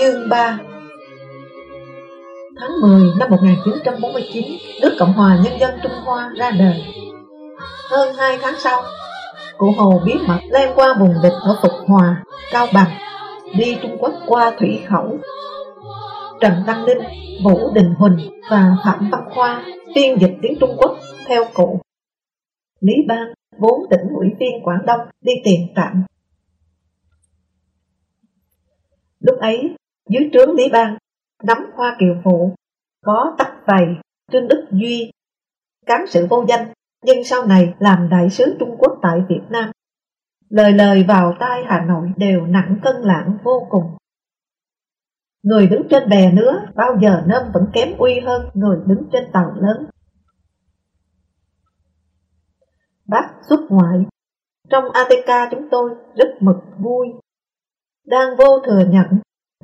Chương 3 Tháng 10 năm 1949, nước Cộng hòa Nhân dân Trung Hoa ra đời. Hơn 2 tháng sau, cụ Hồ bí mật lên qua vùng địch ở Phục Hòa, Cao Bằng, đi Trung Quốc qua thủy khẩu. Trần Đăng Ninh, Vũ Đình Huỳnh và Phạm Văn Khoa phiên dịch tiếng Trung Quốc theo cụ. Lý Bang, vốn tỉnh ủy viên Quảng Đông, đi tìm tạm. Lúc ấy, dưới trướng Lý Bang, nắm hoa kiều phụ, có tắc vầy, Trương Đức Duy, cán sự vô danh, nhưng sau này làm đại sứ Trung Quốc tại Việt Nam. Lời lời vào tai Hà Nội đều nặng cân lạng vô cùng. Người đứng trên bè nữa bao giờ nôm vẫn kém uy hơn người đứng trên tàu lớn. Bác xuất ngoại, trong ATK chúng tôi rất mực vui. Đang vô thừa nhận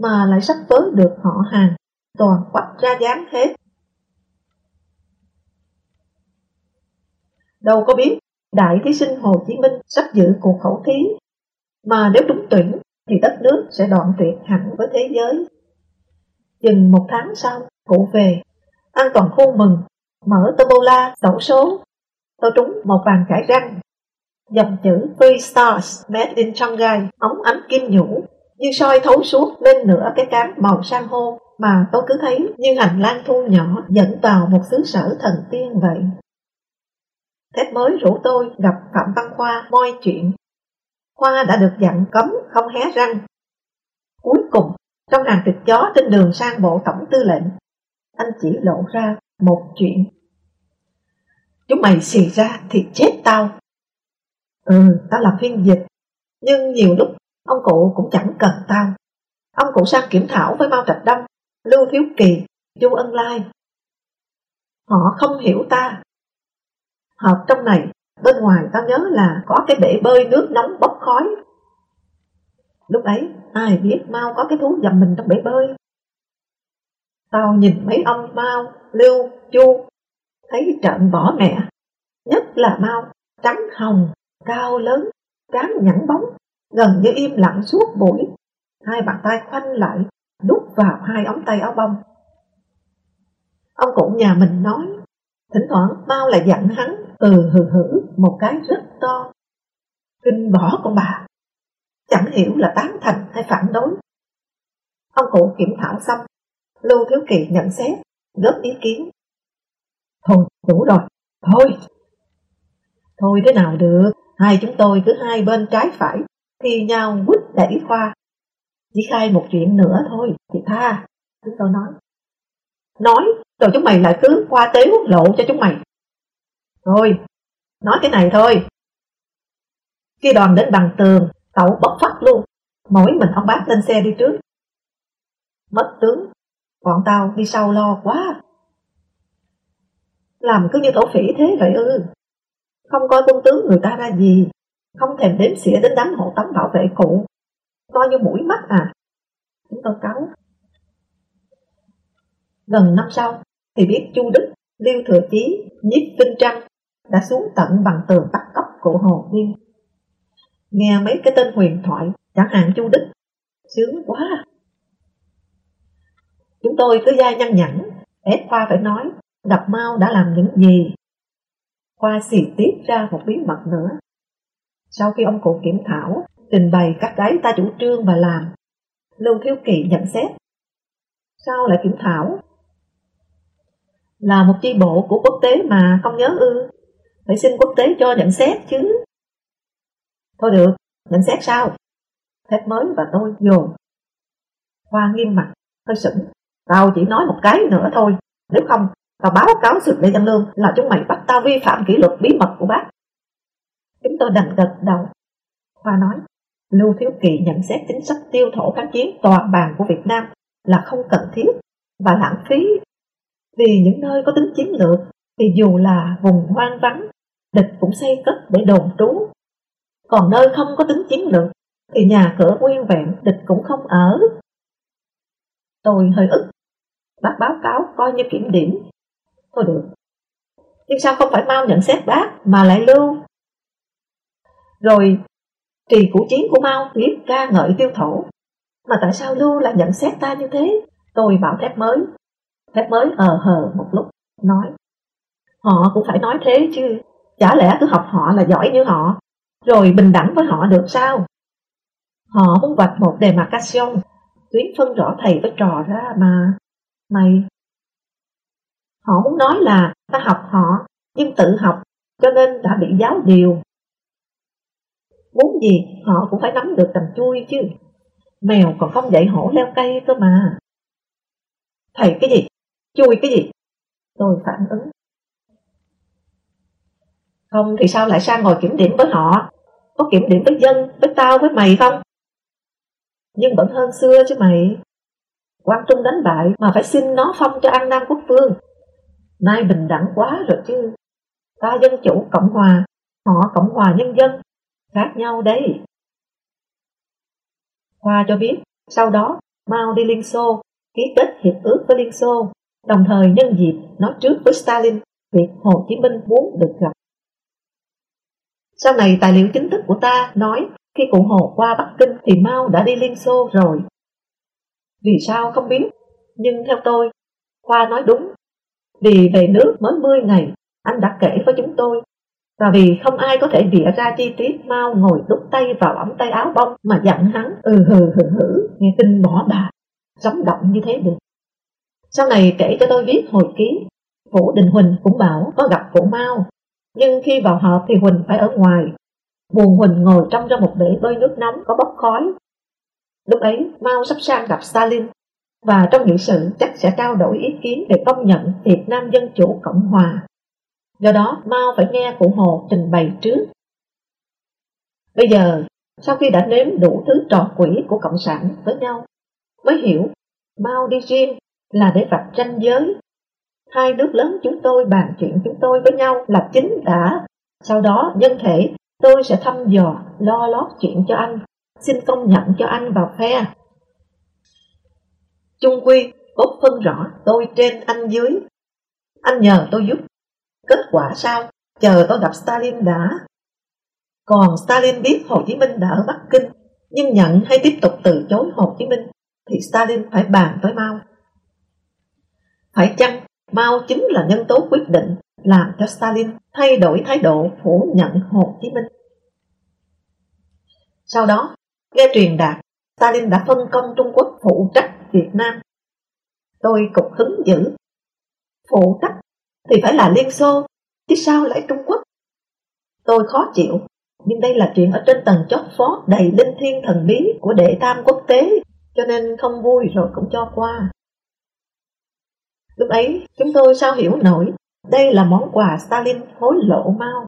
mà lại sắp tới được họ hàng, toàn quạch ra dáng hết. Đâu có biết, đại thí sinh Hồ Chí Minh sắp giữ cuộc khẩu thí, mà nếu trúng tuyển thì đất nước sẽ đoạn tuyệt hẳn với thế giới. Chừng một tháng sau, cụ về, an toàn khu mừng, mở Tombola sổ số. Tôi trúng một vàng cải răng, dòng chữ Three Stars Made in Shanghai, ống ánh kim nhũ như soi thấu suốt lên nửa cái cán màu san hô mà tôi cứ thấy như hành lang thu nhỏ dẫn vào một xứ sở thần tiên vậy. Thép mới rủ tôi gặp Phạm Văn Khoa moi chuyện. Khoa đã được dặn cấm không hé răng. Cuối cùng, trong hàng thịt chó trên đường sang bộ tổng tư lệnh, anh chỉ lộ ra một chuyện. Chúng mày xì ra thì chết tao. Ừ, tao làm phiên dịch, nhưng nhiều lúc Ông cụ cũng chẳng cần tao. Ông cụ sang kiểm thảo với Mao Trạch Đông Lưu Thiếu Kỳ, Chu Ân Lai. Họ không hiểu ta. Họp trong này Bên ngoài tao nhớ là có cái bể bơi nước nóng bốc khói. Lúc ấy ai biết Mao có cái thú dầm mình trong bể bơi? Tao nhìn mấy ông Mao, Lưu, Chu Thấy trận bỏ mẹ. Nhất là Mao Trắng hồng, cao lớn, trán nhẵn bóng gần như im lặng suốt buổi. Hai bàn tay khoanh lại, đút vào hai ống tay áo bông. Ông cụ nhà mình nói, thỉnh thoảng mau lại dặn hắn từ hừ hử một cái rất to. Kinh bỏ con bà, chẳng hiểu là tán thành hay phản đối. Ông cụ kiểm thảo xong, Lưu Thiếu Kỳ nhận xét, góp ý kiến. Thôi, đủ rồi, thôi. Thôi thế nào được, hai chúng tôi cứ hai bên trái phải thì nhau quýt đẩy khoa. Chỉ khai một chuyện nữa thôi thì tha, chúng tôi nói. Nói, rồi chúng mày lại cứ qua tế quốc lộ cho chúng mày. Thôi, nói cái này thôi. Khi đoàn đến bằng tường, cậu bốc phát luôn, mỗi mình ông bác lên xe đi trước. Mất tướng, bọn tao đi sau lo quá. Làm cứ như tổ phỉ thế vậy ư. Không coi quân tướng người ta ra gì, không thèm đếm xỉa đến đám hộ tống bảo vệ cụ. To như mũi mắt à. Chúng tôi cáu. Gần năm sau, thì biết chu đức, liêu thừa chí, nhiếp vinh trăng đã xuống tận bằng tường bắt cóc cụ hồ viên nghe mấy cái tên huyền thoại, chẳng hạn chu đức, sướng quá. Chúng tôi cứ dai nhăn nhẵn, ép khoa phải nói, Đập mau đã làm những gì. Khoa xì tiết ra một bí mật nữa sau khi ông cụ kiểm thảo, trình bày các cái ta chủ trương và làm, Lưu Thiếu Kỳ nhận xét. Sao lại kiểm thảo? Là một chi bộ của quốc tế mà không nhớ ư, phải xin quốc tế cho nhận xét chứ. Thôi được, nhận xét sao? Thép mới và tôi dồn. Hoa nghiêm mặt, hơi sững. Tao chỉ nói một cái nữa thôi, nếu không, tao báo cáo sự Lê Văn Lương là chúng mày bắt tao vi phạm kỷ luật bí mật của bác. Chúng tôi đành gật đầu. Khoa nói, Lưu Thiếu Kỳ nhận xét chính sách tiêu thổ kháng chiến toàn bàn của Việt Nam là không cần thiết và lãng phí. Vì những nơi có tính chiến lược thì dù là vùng hoang vắng, địch cũng xây cất để đồn trú. Còn nơi không có tính chiến lược thì nhà cửa nguyên vẹn địch cũng không ở. Tôi hơi ức, bác báo cáo coi như kiểm điểm. Thôi được, nhưng sao không phải mau nhận xét bác mà lại lưu? Rồi trì củ chiến của mau liếc ca ngợi tiêu thổ. Mà tại sao lưu lại nhận xét ta như thế? Tôi bảo thép mới. Thép mới ờ hờ một lúc, nói. Họ cũng phải nói thế chứ, chả lẽ cứ học họ là giỏi như họ, rồi bình đẳng với họ được sao? Họ muốn vạch một đề demarcation, tuyến phân rõ thầy với trò ra mà. Mày... Họ muốn nói là ta học họ, nhưng tự học, cho nên đã bị giáo điều. Muốn gì họ cũng phải nắm được tầm chui chứ. Mèo còn không dạy hổ leo cây cơ mà. Thầy cái gì? Chui cái gì? Tôi phản ứng. Không thì sao lại sang ngồi kiểm điểm với họ? Có kiểm điểm với dân, với tao, với mày không? Nhưng vẫn hơn xưa chứ mày. Quang Trung đánh bại mà phải xin nó phong cho An Nam Quốc Vương. Nay bình đẳng quá rồi chứ. Ta dân chủ Cộng Hòa, họ Cộng Hòa Nhân dân, khác nhau đấy. Khoa cho biết, sau đó Mao đi Liên Xô, ký kết hiệp ước với Liên Xô, đồng thời nhân dịp nói trước với Stalin việc Hồ Chí Minh muốn được gặp. Sau này tài liệu chính thức của ta nói khi cụ Hồ qua Bắc Kinh thì Mao đã đi Liên Xô rồi. Vì sao không biết, nhưng theo tôi, Khoa nói đúng. Vì về nước mới 10 ngày, anh đã kể với chúng tôi. Và vì không ai có thể vỉa ra chi tiết Mao ngồi đút tay vào ống tay áo bông mà dặn hắn ừ hừ hừ hử, nghe tin bỏ bà, sống động như thế được. Sau này kể cho tôi viết hồi ký, Vũ Đình Huỳnh cũng bảo có gặp cụ Mao, nhưng khi vào họp thì Huỳnh phải ở ngoài. Buồn Huỳnh ngồi trong ra một bể bơi nước nóng có bốc khói. Lúc ấy, Mao sắp sang gặp Stalin, và trong nghị sự chắc sẽ trao đổi ý kiến về công nhận Việt Nam Dân Chủ Cộng Hòa. Do đó, Mao phải nghe cụ Hồ trình bày trước. Bây giờ, sau khi đã nếm đủ thứ trò quỷ của Cộng sản với nhau, mới hiểu Mao đi riêng là để vạch ranh giới. Hai nước lớn chúng tôi bàn chuyện chúng tôi với nhau là chính đã. Sau đó, nhân thể, tôi sẽ thăm dò, lo lót chuyện cho anh, xin công nhận cho anh vào phe. Trung quy, cốt phân rõ tôi trên anh dưới. Anh nhờ tôi giúp. Kết quả sao? Chờ tôi gặp Stalin đã. Còn Stalin biết Hồ Chí Minh đã ở Bắc Kinh, nhưng nhận hay tiếp tục từ chối Hồ Chí Minh, thì Stalin phải bàn với Mao. Phải chăng Mao chính là nhân tố quyết định làm cho Stalin thay đổi thái độ phủ nhận Hồ Chí Minh? Sau đó, nghe truyền đạt, Stalin đã phân công Trung Quốc phụ trách Việt Nam. Tôi cục hứng dữ. Phụ trách thì phải là Liên Xô, chứ sao lại Trung Quốc? Tôi khó chịu, nhưng đây là chuyện ở trên tầng chót phó đầy linh thiên thần bí của đệ tam quốc tế, cho nên không vui rồi cũng cho qua. Lúc ấy, chúng tôi sao hiểu nổi, đây là món quà Stalin hối lộ mau.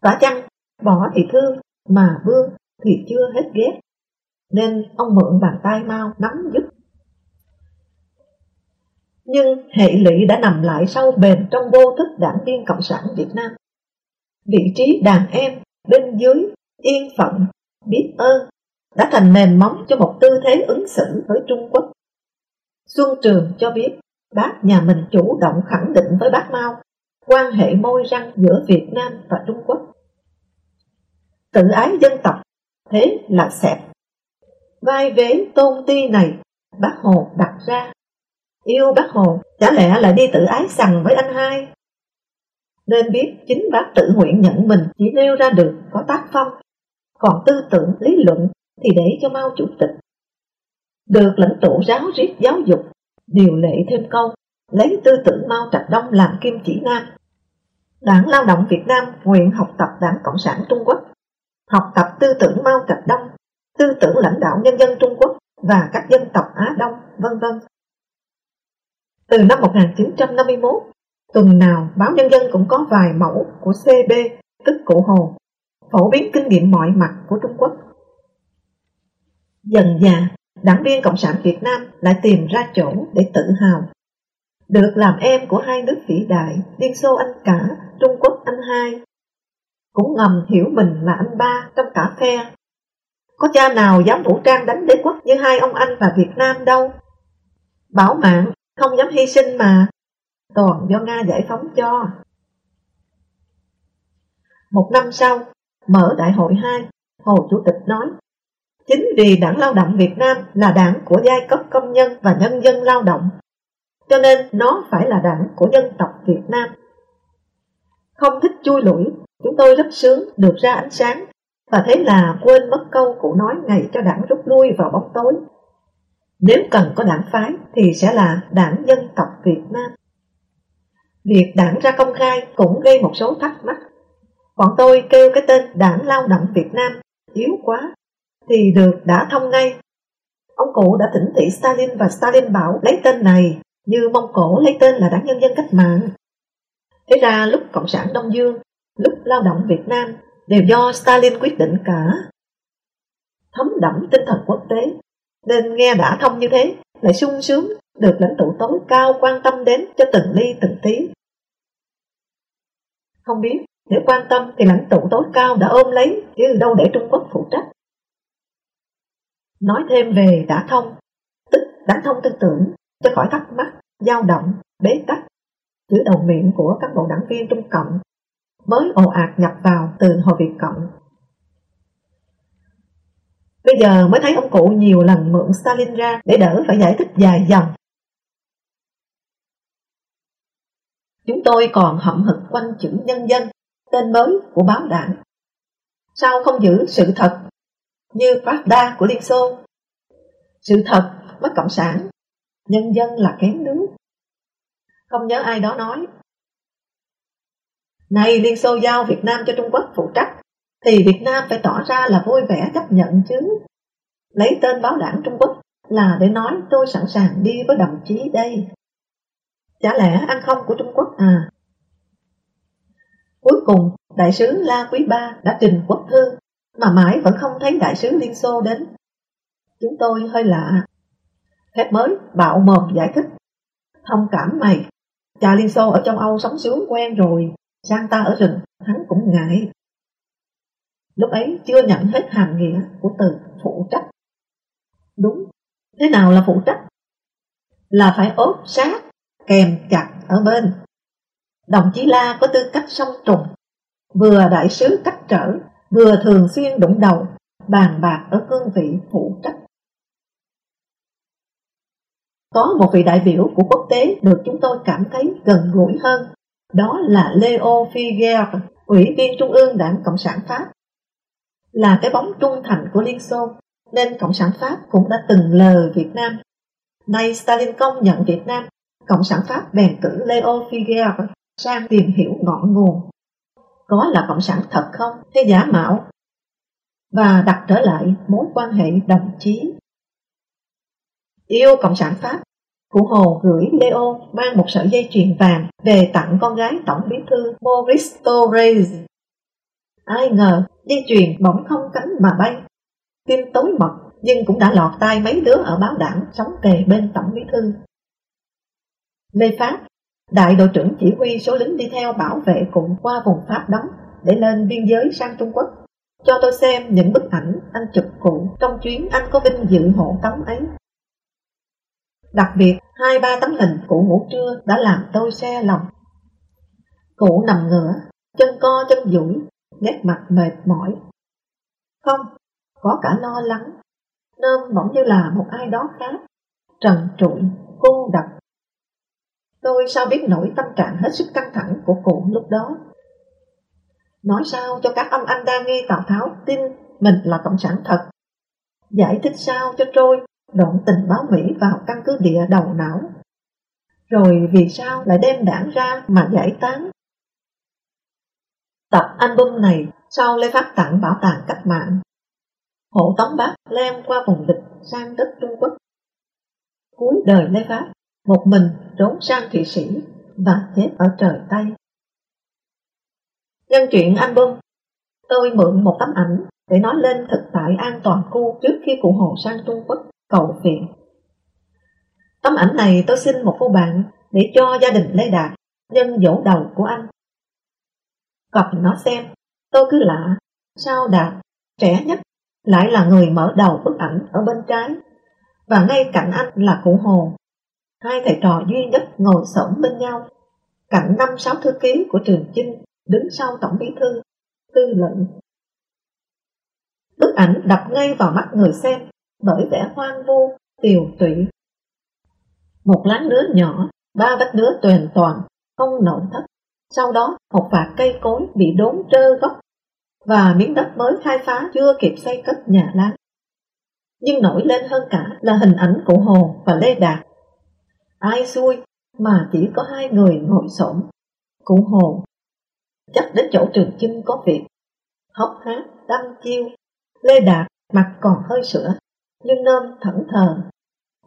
Quả chăng, bỏ thì thương, mà vương thì chưa hết ghét. Nên ông mượn bàn tay mau nắm giúp. Nhưng hệ lụy đã nằm lại sâu bền trong vô thức đảng viên Cộng sản Việt Nam. Vị trí đàn em bên dưới, yên phận, biết ơn đã thành nền móng cho một tư thế ứng xử với Trung Quốc. Xuân Trường cho biết bác nhà mình chủ động khẳng định với bác Mao quan hệ môi răng giữa Việt Nam và Trung Quốc. Tự ái dân tộc, thế là xẹp. Vai vế tôn ti này, bác Hồ đặt ra. Yêu bác Hồ, chả lẽ lại đi tự ái sằng với anh hai? Nên biết chính bác tự nguyện nhận mình chỉ nêu ra được có tác phong, còn tư tưởng, lý luận thì để cho mau Chủ tịch. Được lãnh tụ giáo riết giáo dục điều lệ thêm câu lấy tư tưởng Mao Trạch Đông làm kim chỉ nam. Đảng Lao động Việt Nam nguyện học tập Đảng Cộng sản Trung Quốc, học tập tư tưởng Mao Trạch Đông, tư tưởng lãnh đạo nhân dân Trung Quốc và các dân tộc Á Đông, vân vân. Từ năm 1951, tuần nào báo Nhân dân cũng có vài mẫu của CB, tức Cụ Hồ, phổ biến kinh nghiệm mọi mặt của Trung Quốc. Dần dà, đảng viên Cộng sản Việt Nam lại tìm ra chỗ để tự hào. Được làm em của hai nước vĩ đại, Liên Xô anh cả, Trung Quốc anh hai. Cũng ngầm hiểu mình là anh ba trong cả phe. Có cha nào dám vũ trang đánh đế quốc như hai ông anh và Việt Nam đâu. Bảo mạng, không dám hy sinh mà. Toàn do Nga giải phóng cho. Một năm sau, mở đại hội 2, Hồ Chủ tịch nói Chính vì đảng lao động Việt Nam là đảng của giai cấp công nhân và nhân dân lao động, cho nên nó phải là đảng của dân tộc Việt Nam. Không thích chui lủi, chúng tôi rất sướng được ra ánh sáng, và thế là quên mất câu cụ nói ngày cho đảng rút lui vào bóng tối. Nếu cần có đảng phái thì sẽ là đảng dân tộc Việt Nam. Việc đảng ra công khai cũng gây một số thắc mắc. Bọn tôi kêu cái tên đảng lao động Việt Nam yếu quá thì được đã thông ngay. Ông cụ đã thỉnh thị Stalin và Stalin bảo lấy tên này như Mông Cổ lấy tên là Đảng Nhân dân Cách mạng. Thế ra lúc Cộng sản Đông Dương, lúc lao động Việt Nam đều do Stalin quyết định cả. Thấm đẫm tinh thần quốc tế, nên nghe đã thông như thế, lại sung sướng được lãnh tụ tối cao quan tâm đến cho từng ly từng tí. Không biết, nếu quan tâm thì lãnh tụ tối cao đã ôm lấy, chứ đâu để Trung Quốc phụ trách. Nói thêm về đã thông, tức đã thông tư tưởng, cho khỏi thắc mắc, dao động, bế tắc, giữa đầu miệng của các bộ đảng viên Trung Cộng mới ồ ạt nhập vào từ hồi Việt Cộng. Bây giờ mới thấy ông cụ nhiều lần mượn Stalin ra để đỡ phải giải thích dài dòng. Chúng tôi còn hậm hực quanh chữ nhân dân, tên mới của báo đảng. Sao không giữ sự thật như Pravda của Liên Xô? Sự thật mất cộng sản, nhân dân là kém nước. Không nhớ ai đó nói này Liên Xô giao Việt Nam cho Trung Quốc phụ trách, thì Việt Nam phải tỏ ra là vui vẻ chấp nhận chứ. Lấy tên báo đảng Trung Quốc là để nói tôi sẵn sàng đi với đồng chí đây. Chả lẽ ăn không của Trung Quốc à? Cuối cùng, đại sứ La Quý Ba đã trình quốc thư, mà mãi vẫn không thấy đại sứ Liên Xô đến. Chúng tôi hơi lạ. Phép mới bạo mồm giải thích. Thông cảm mày, cha Liên Xô ở trong Âu sống sướng quen rồi, sang ta ở rừng, hắn cũng ngại. Lúc ấy chưa nhận hết hàm nghĩa của từ phụ trách. Đúng, thế nào là phụ trách? Là phải ốp sát, kèm chặt ở bên. Đồng chí La có tư cách song trùng, vừa đại sứ cách trở, vừa thường xuyên đụng đầu, bàn bạc ở cương vị phụ trách. Có một vị đại biểu của quốc tế được chúng tôi cảm thấy gần gũi hơn đó là Leo Figueres, Ủy viên Trung ương Đảng Cộng sản Pháp. Là cái bóng trung thành của Liên Xô, nên Cộng sản Pháp cũng đã từng lờ Việt Nam. Nay Stalin công nhận Việt Nam, Cộng sản Pháp bèn cử Leo Figueres sang tìm hiểu ngọn nguồn. Có là Cộng sản thật không, hay giả mạo? Và đặt trở lại mối quan hệ đồng chí. Yêu Cộng sản Pháp Cụ Hồ gửi Leo mang một sợi dây chuyền vàng về tặng con gái tổng bí thư Maurice Torres. Ai ngờ dây chuyền bỗng không cánh mà bay. Tin tối mật nhưng cũng đã lọt tai mấy đứa ở báo đảng sống kề bên tổng bí thư. Lê Pháp, đại đội trưởng chỉ huy số lính đi theo bảo vệ cùng qua vùng Pháp đóng để lên biên giới sang Trung Quốc. Cho tôi xem những bức ảnh anh chụp cụ trong chuyến anh có vinh dự hộ tống ấy. Đặc biệt, hai ba tấm hình cụ ngủ trưa đã làm tôi xe lòng. Cụ nằm ngửa, chân co chân duỗi, nét mặt mệt mỏi. Không, có cả lo lắng, nơm bỗng như là một ai đó khác, trần trụi, cô độc. Tôi sao biết nổi tâm trạng hết sức căng thẳng của cụ lúc đó. Nói sao cho các ông anh đang nghi Tào Tháo tin mình là cộng sản thật. Giải thích sao cho trôi đoạn tình báo Mỹ vào căn cứ địa đầu não. Rồi vì sao lại đem đảng ra mà giải tán? Tập album này sau Lê Phát tặng bảo tàng cách mạng. Hộ tống bác len qua vùng địch sang đất Trung Quốc. Cuối đời Lê Pháp một mình trốn sang Thụy Sĩ và chết ở trời Tây. Nhân chuyện album, tôi mượn một tấm ảnh để nói lên thực tại an toàn khu trước khi cụ Hồ sang Trung Quốc cầu viện. Tấm ảnh này tôi xin một cô bạn để cho gia đình Lê Đạt nhân dỗ đầu của anh. Cặp nó xem, tôi cứ lạ, sao Đạt, trẻ nhất, lại là người mở đầu bức ảnh ở bên trái, và ngay cạnh anh là cụ Hồ. Hai thầy trò duy nhất ngồi xổm bên nhau, cạnh năm sáu thư ký của trường Chinh đứng sau tổng bí thư, tư lệnh. Bức ảnh đập ngay vào mắt người xem bởi vẻ hoang vu, tiều tụy. Một láng nứa nhỏ, ba vách nứa toàn toàn, không nội thất. Sau đó, một vạt cây cối bị đốn trơ gốc và miếng đất mới khai phá chưa kịp xây cất nhà lá. Nhưng nổi lên hơn cả là hình ảnh của Hồ và Lê Đạt. Ai xui mà chỉ có hai người ngồi xổm. Cụ Hồ chắc đến chỗ trường chinh có việc. Hóc hát, đâm chiêu. Lê Đạt mặt còn hơi sữa, nhưng nôm thẫn thờ.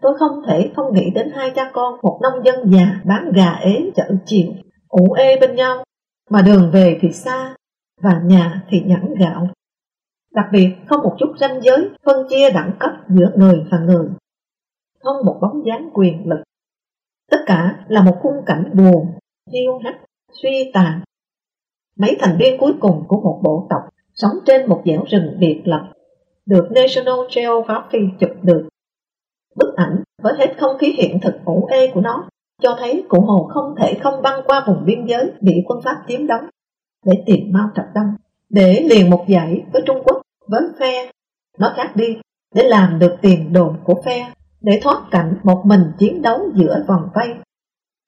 Tôi không thể không nghĩ đến hai cha con một nông dân già bán gà ế chợ chiều, ủ ê bên nhau, mà đường về thì xa, và nhà thì nhẵn gạo. Đặc biệt không một chút ranh giới phân chia đẳng cấp giữa người và người. Không một bóng dáng quyền lực. Tất cả là một khung cảnh buồn, hiu hắt, suy tàn. Mấy thành viên cuối cùng của một bộ tộc sống trên một dẻo rừng biệt lập được National Geographic chụp được. Bức ảnh với hết không khí hiện thực ủ ê của nó cho thấy cụ Hồ không thể không băng qua vùng biên giới bị quân Pháp chiếm đóng để tìm Mao Trạch Đông, để liền một dãy với Trung Quốc, với phe. Nó khác đi, để làm được tiền đồn của phe, để thoát cảnh một mình chiến đấu giữa vòng vây.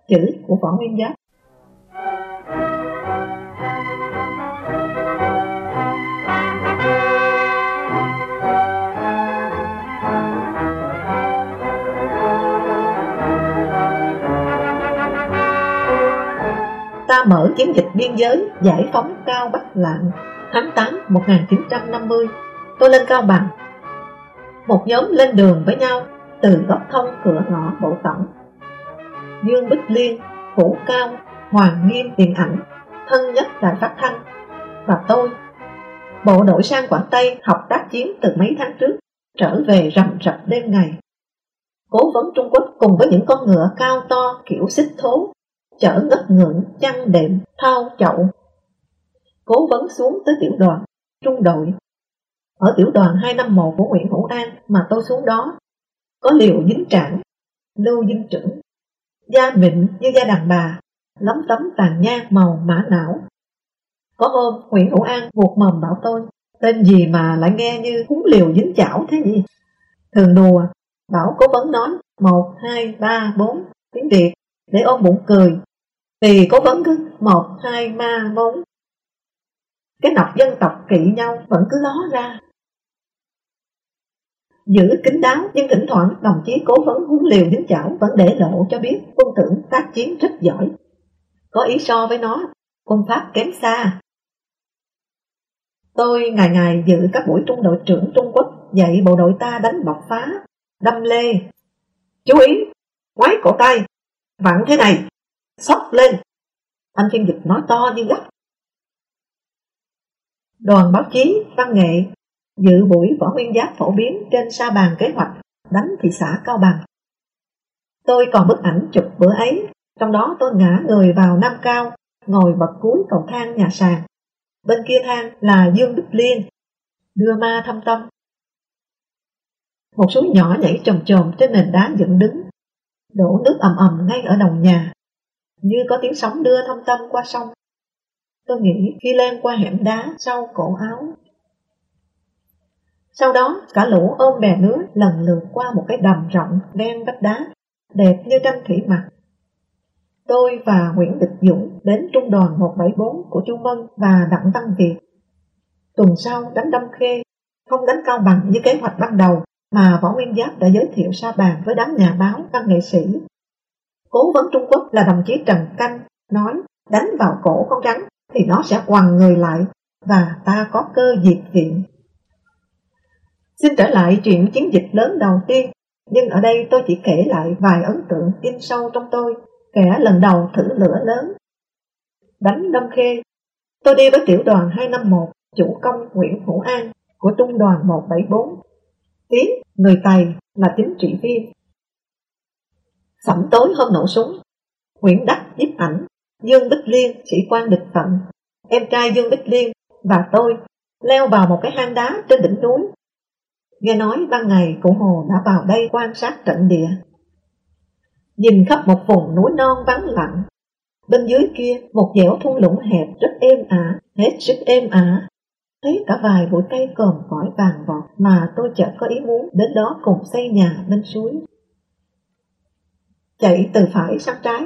Chữ của Võ Nguyên Giáp ta mở chiến dịch biên giới giải phóng Cao Bắc Lạng tháng 8 1950 tôi lên Cao Bằng. Một nhóm lên đường với nhau từ góc thông cửa ngõ bộ tổng Dương Bích Liên, phủ Cao, Hoàng Nghiêm tiền ảnh thân nhất đài phát thanh và tôi. Bộ đội sang Quảng Tây học tác chiến từ mấy tháng trước trở về rầm rập đêm ngày. Cố vấn Trung Quốc cùng với những con ngựa cao to kiểu xích thố chở ngất ngưỡng, chăn đệm, thao chậu. Cố vấn xuống tới tiểu đoàn, trung đội. Ở tiểu đoàn 251 của Nguyễn Hữu An mà tôi xuống đó, có liều dính trạng, lưu dinh trưởng, da mịn như da đàn bà, lấm tấm tàn nhang màu mã não. Có hôm Nguyễn Hữu An buộc mầm bảo tôi, tên gì mà lại nghe như húng liều dính chảo thế gì? Thường đùa, bảo cố vấn nói một, hai, ba, bốn, tiếng Việt để ôm bụng cười thì có vẫn cứ một, hai, ba, bốn. Cái nọc dân tộc kỵ nhau vẫn cứ ló ra. Giữ kín đáo nhưng thỉnh thoảng đồng chí cố vấn huấn liều đến chảo vẫn để lộ cho biết quân tưởng tác chiến rất giỏi. Có ý so với nó, quân Pháp kém xa. Tôi ngày ngày dự các buổi trung đội trưởng Trung Quốc dạy bộ đội ta đánh bọc phá, đâm lê. Chú ý, ngoái cổ tay, vặn thế này, sóc lên. Anh phiên dịch nói to như gắt. Đoàn báo chí, văn nghệ dự buổi võ nguyên giáp phổ biến trên sa bàn kế hoạch đánh thị xã Cao Bằng. Tôi còn bức ảnh chụp bữa ấy, trong đó tôi ngã người vào Nam Cao, ngồi bật cuối cầu thang nhà sàn. Bên kia thang là Dương Đức Liên, đưa ma thâm tâm. Một suối nhỏ nhảy trồm trồm trên nền đá dựng đứng, đổ nước ầm ầm ngay ở đầu nhà như có tiếng sóng đưa thâm tâm qua sông. Tôi nghĩ khi lên qua hẻm đá sau cổ áo. Sau đó, cả lũ ôm bè nứa lần lượt qua một cái đầm rộng đen vách đá, đẹp như tranh thủy mặc. Tôi và Nguyễn Địch Dũng đến trung đoàn 174 của Chu Mân và Đặng Văn Việt. Tuần sau đánh Đâm Khê, không đánh Cao Bằng như kế hoạch ban đầu mà Võ Nguyên Giáp đã giới thiệu sa bàn với đám nhà báo, văn nghệ sĩ Cố vấn Trung Quốc là đồng chí Trần Canh nói đánh vào cổ con rắn thì nó sẽ quằn người lại và ta có cơ diệt viện. Xin trở lại chuyện chiến dịch lớn đầu tiên, nhưng ở đây tôi chỉ kể lại vài ấn tượng in sâu trong tôi, kẻ lần đầu thử lửa lớn. Đánh Đâm Khê, tôi đi với tiểu đoàn 251, chủ công Nguyễn Hữu An của trung đoàn 174. Tiến người Tày là chính trị viên. Sẩm tối hôm nổ súng, Nguyễn Đắc giúp ảnh, Dương Bích Liên, sĩ quan địch phận, em trai Dương Bích Liên và tôi leo vào một cái hang đá trên đỉnh núi. Nghe nói ban ngày cụ Hồ đã vào đây quan sát trận địa. Nhìn khắp một vùng núi non vắng lặng, bên dưới kia một dẻo thung lũng hẹp rất êm ả, hết sức êm ả. Thấy cả vài bụi cây còm cõi vàng vọt mà tôi chợt có ý muốn đến đó cùng xây nhà bên suối. Chạy từ phải sang trái,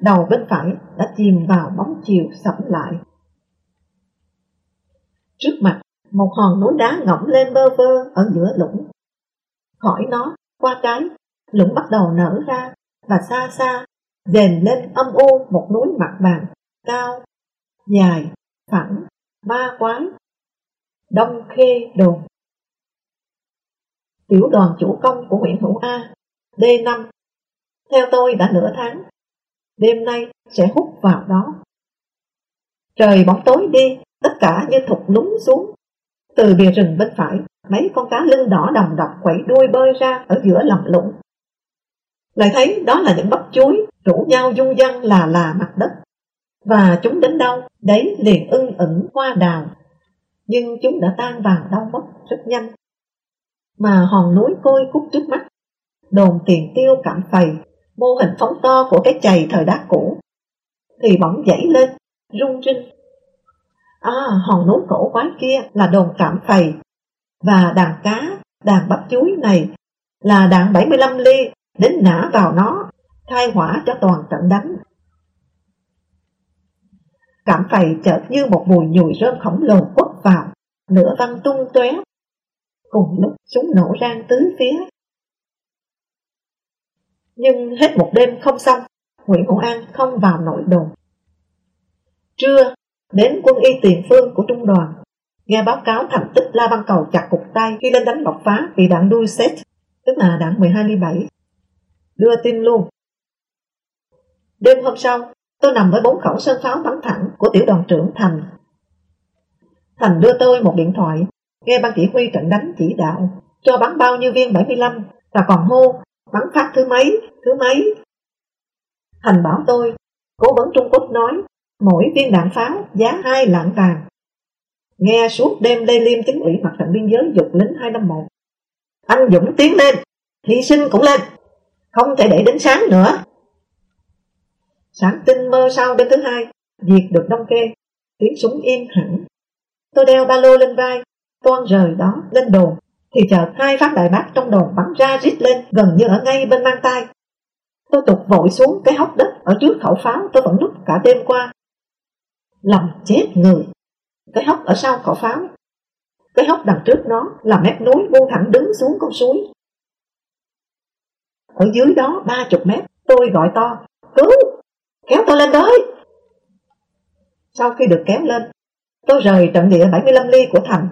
đầu bên phải đã chìm vào bóng chiều sẫm lại. Trước mặt, một hòn núi đá ngõng lên bơ vơ ở giữa lũng. Khỏi nó, qua trái, lũng bắt đầu nở ra, và xa xa, dền lên âm u một núi mặt bằng cao, dài, thẳng, ma quái, đông khê đồn. Tiểu đoàn chủ công của Nguyễn Hữu A, D5, theo tôi đã nửa tháng, đêm nay sẽ hút vào đó. Trời bóng tối đi, tất cả như thụt lún xuống. Từ bìa rừng bên phải, mấy con cá lưng đỏ đồng độc quẩy đuôi bơi ra ở giữa lòng lũng. Lại thấy đó là những bắp chuối rủ nhau dung dân là là mặt đất. Và chúng đến đâu, đấy liền ưng ẩn hoa đào. Nhưng chúng đã tan vào đâu mất rất nhanh. Mà hòn núi côi cút trước mắt, đồn tiền tiêu cạn phầy, mô hình phóng to của cái chày thời đá cũ, thì bỗng dậy lên, rung rinh À, hòn núi cổ quái kia là đồn cảm phầy, và đàn cá, đàn bắp chuối này là đạn 75 ly đến nã vào nó, khai hỏa cho toàn trận đánh. Cảm phầy chợt như một mùi nhùi rơm khổng lồ quất vào, lửa văng tung tóe. Cùng lúc súng nổ rang tứ phía. Nhưng hết một đêm không xong, Nguyễn Hữu An không vào nội đồn. Trưa, đến quân y tiền phương của trung đoàn. Nghe báo cáo thành tích La Văn Cầu chặt cục tay khi lên đánh bọc phá bị đạn đuôi xét, tức là đạn 12.7 Đưa tin luôn. Đêm hôm sau, tôi nằm với bốn khẩu sơn pháo bắn thẳng của tiểu đoàn trưởng Thành. Thành đưa tôi một điện thoại, nghe ban chỉ huy trận đánh chỉ đạo, cho bắn bao nhiêu viên 75 và còn hô bắn phát thứ mấy, thứ mấy. Thành bảo tôi, cố vấn Trung Quốc nói mỗi viên đạn pháo giá hai lạng vàng. Nghe suốt đêm Lê Liêm chính ủy mặt trận biên giới dục lính 251. Anh Dũng tiến lên, hy sinh cũng lên, không thể để đến sáng nữa. Sáng tinh mơ sau đêm thứ hai, diệt được đông kê, tiếng súng im hẳn. Tôi đeo ba lô lên vai, toan rời đó lên đồn, thì chợt hai phát đại bác trong đồn bắn ra rít lên gần như ở ngay bên mang tay. Tôi tục vội xuống cái hốc đất ở trước khẩu pháo tôi vẫn núp cả đêm qua lòng chết người. Cái hốc ở sau khẩu pháo, cái hốc đằng trước nó là mép núi buông thẳng đứng xuống con suối. Ở dưới đó ba chục mét, tôi gọi to, cứu, kéo tôi lên tới Sau khi được kéo lên, tôi rời trận địa 75 ly của thành,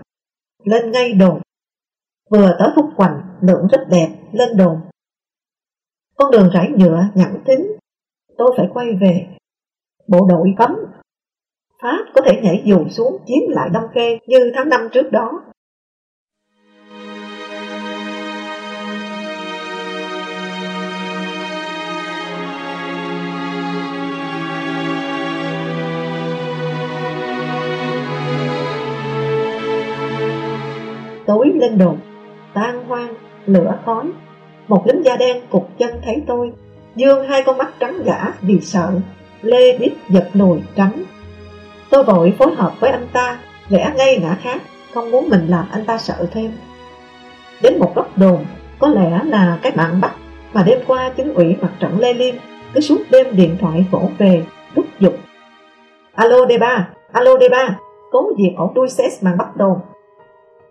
lên ngay đồn. Vừa tới khúc quành, lượng rất đẹp, lên đồn. Con đường rải nhựa nhẵn thính, tôi phải quay về. Bộ đội cấm Pháp có thể nhảy dù xuống chiếm lại Đông Khê như tháng năm trước đó. Tối lên đồn, tan hoang, lửa khói. Một lính da đen cục chân thấy tôi, dương hai con mắt trắng gã vì sợ, lê đít giật lùi tránh Tôi vội phối hợp với anh ta, vẽ ngay ngã khác, không muốn mình làm anh ta sợ thêm. Đến một góc đồn, có lẽ là cái mạng bắt mà đêm qua chính ủy mặt trận Lê liêm cứ suốt đêm điện thoại vỗ về, thúc giục. Alo d ba alo d ba cố diệt ổ đuôi xét màn bắt đồn.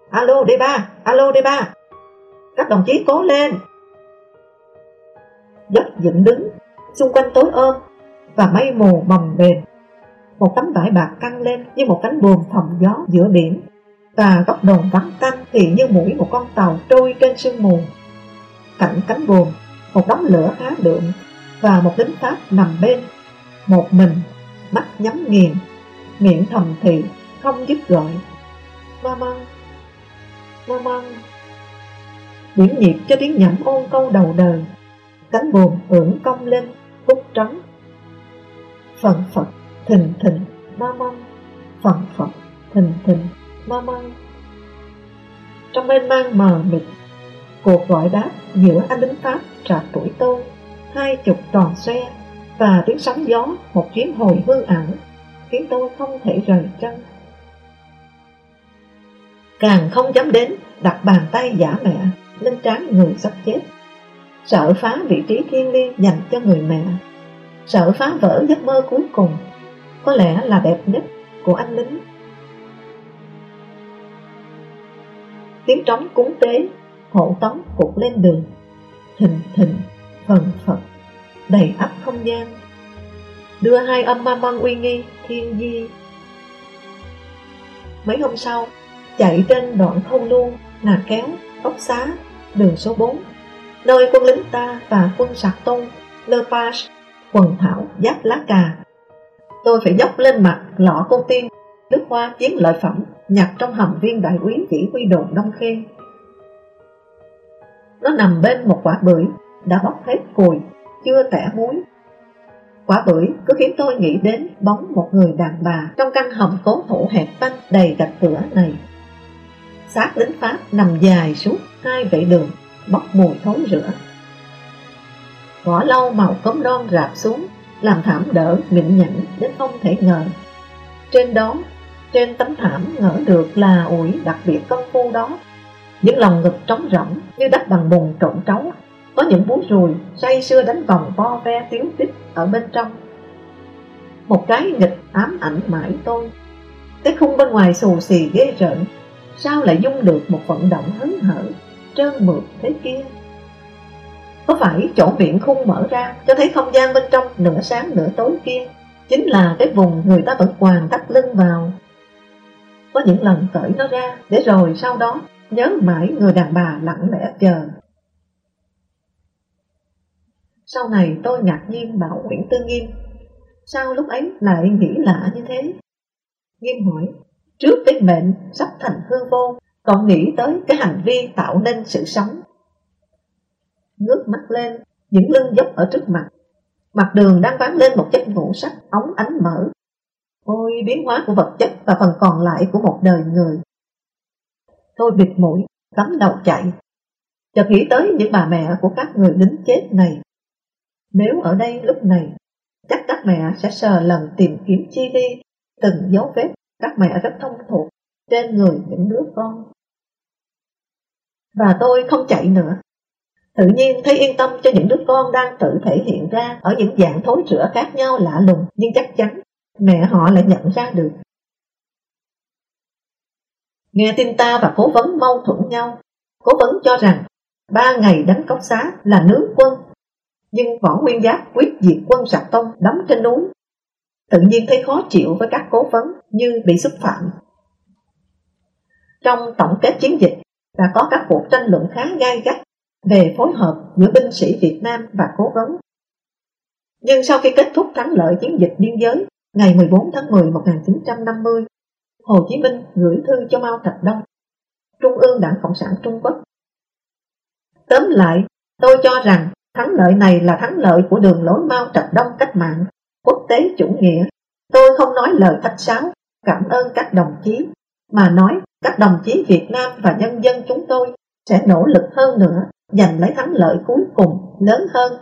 Alo d ba alo d ba các đồng chí cố lên. Đất dựng đứng, xung quanh tối ôm và mây mù mầm bềnh một tấm vải bạc căng lên như một cánh buồm phòng gió giữa biển. Và góc đồn vắng tanh thì như mũi một con tàu trôi trên sương mù. Cạnh cánh buồm một đống lửa khá đượm và một lính pháp nằm bên. Một mình mắt nhắm nghiền miệng thầm thì không dứt gọi. Mama măng, điểm nhịp cho tiếng nhẩm ôn câu đầu đời tấm buồn tưởng công lên phúc trống phận phật, thình thình, ma măng. Phận phật, thình thình, ma măng. Trong mênh mang mờ mịt, cuộc gọi đáp giữa anh lính pháp trạc tuổi tôi hai chục tròn xe, và tiếng sóng gió, một chuyến hồi hư ảo, khiến tôi không thể rời chân. Càng không dám đến, đặt bàn tay giả mẹ lên trán người sắp chết sợ phá vị trí thiên liêng dành cho người mẹ. Sợ phá vỡ giấc mơ cuối cùng. Có lẽ là đẹp nhất của anh lính. Tiếng trống cúng tế, hộ tống cuộc lên đường. Thình thình, phần phật, đầy ắp không gian. Đưa hai âm ma măng uy nghi, thiên di. Mấy hôm sau, chạy trên đoạn thông luôn nà kéo, ốc xá, đường số 4 nơi quân lính ta và quân sạc tôn, lơ page quần thảo, giáp lá cà. Tôi phải dốc lên mặt, lọ cô tiên nước hoa chiến lợi phẩm, nhặt trong hầm viên đại quý chỉ huy đồn đông khê. Nó nằm bên một quả bưởi, đã bóc hết cùi, chưa tẻ muối. Quả bưởi cứ khiến tôi nghĩ đến bóng một người đàn bà trong căn hầm cố thủ hẹp tanh đầy gạch cửa này. Xác lính Pháp nằm dài suốt hai vệ đường bốc mùi thối rửa. Vỏ lâu màu cấm đoan rạp xuống Làm thảm đỡ mịn nhẵn đến không thể ngờ. Trên đó, trên tấm thảm ngỡ được là ủi đặc biệt công phu đó. Những lòng ngực trống rỗng như đắp bằng bùn trộn trấu Có những bú rùi say sưa đánh vòng vo ve tiếu tích ở bên trong. Một cái nghịch ám ảnh mãi tôi. Cái khung bên ngoài xù xì ghê rợn Sao lại dung được một vận động hứng hở? Trơn mượt thế kia. Có phải chỗ miệng khung mở ra Cho thấy không gian bên trong nửa sáng nửa tối kia? Chính là cái vùng người ta vẫn hoàn tắt lưng vào. Có những lần cởi nó ra Để rồi sau đó nhớ mãi người đàn bà lặng lẽ chờ. Sau này tôi ngạc nhiên bảo Nguyễn Tư Nghiêm, Sao lúc ấy lại nghĩ lạ như thế? Nghiêm hỏi, Trước cái mệnh sắp thành hư vô còn nghĩ tới cái hành vi tạo nên sự sống. Ngước mắt lên Những lưng dốc ở trước mặt. Mặt đường đang ván lên một chất ngũ sắc ống ánh mở. Ôi biến hóa của vật chất và phần còn lại của một đời người. Tôi bịt mũi, cắm đầu chạy. Chợt nghĩ tới những bà mẹ của các người lính chết này. Nếu ở đây lúc này Chắc các mẹ sẽ sờ lần tìm kiếm chi đi Từng dấu vết các mẹ rất thông thuộc trên người những đứa con. Và tôi không chạy nữa. Tự nhiên thấy yên tâm cho những đứa con đang tự thể hiện ra ở những dạng thối rữa khác nhau lạ lùng, nhưng chắc chắn mẹ họ lại nhận ra được. Nghe tin ta và cố vấn mâu thuẫn nhau, cố vấn cho rằng ba ngày đánh cốc xá là nướng quân, nhưng võ nguyên giáp quyết diệt quân sạc tông đóng trên núi tự nhiên thấy khó chịu với các cố vấn như bị xúc phạm. Trong tổng kết chiến dịch đã có các cuộc tranh luận khá gai gắt về phối hợp giữa binh sĩ Việt Nam và cố vấn. Nhưng sau khi kết thúc thắng lợi chiến dịch biên giới ngày 14 tháng 10 1950, Hồ Chí Minh gửi thư cho Mao Trạch Đông, Trung ương Đảng Cộng sản Trung Quốc. Tóm lại, tôi cho rằng thắng lợi này là thắng lợi của đường lối Mao Trạch Đông cách mạng quốc tế chủ nghĩa, tôi không nói lời khách sáo, cảm ơn các đồng chí, mà nói các đồng chí Việt Nam và nhân dân chúng tôi sẽ nỗ lực hơn nữa, giành lấy thắng lợi cuối cùng lớn hơn,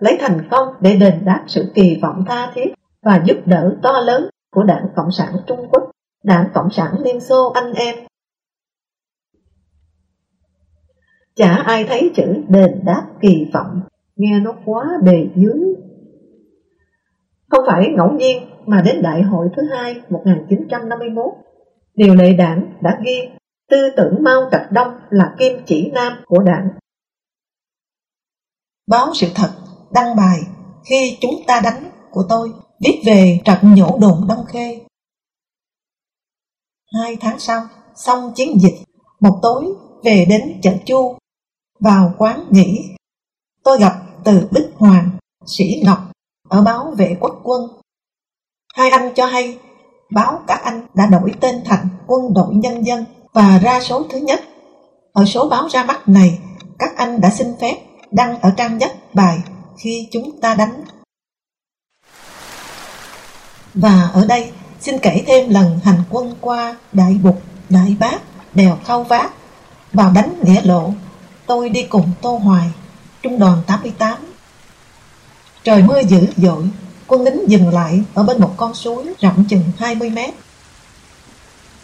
lấy thành công để đền đáp sự kỳ vọng tha thiết và giúp đỡ to lớn của Đảng Cộng sản Trung Quốc, Đảng Cộng sản Liên Xô anh em. Chả ai thấy chữ đền đáp kỳ vọng, nghe nó quá bề dưới không phải ngẫu nhiên mà đến đại hội thứ hai 1951, điều lệ đảng đã ghi tư tưởng Mao Trạch Đông là kim chỉ nam của đảng. Báo sự thật đăng bài khi chúng ta đánh của tôi viết về trận nhổ đồn Đông Khê. Hai tháng sau, xong chiến dịch, một tối về đến chợ Chu, vào quán nghỉ. Tôi gặp từ Bích Hoàng, Sĩ Ngọc ở báo vệ quốc quân. Hai anh cho hay báo các anh đã đổi tên thành quân đội nhân dân và ra số thứ nhất. Ở số báo ra mắt này các anh đã xin phép đăng ở trang nhất bài khi chúng ta đánh. Và ở đây xin kể thêm lần hành quân qua Đại Bục, Đại Bác, Đèo Khâu Vác vào đánh Nghĩa Lộ. Tôi đi cùng Tô Hoài, trung đoàn 88. Trời mưa dữ dội, quân lính dừng lại ở bên một con suối rộng chừng 20 mét.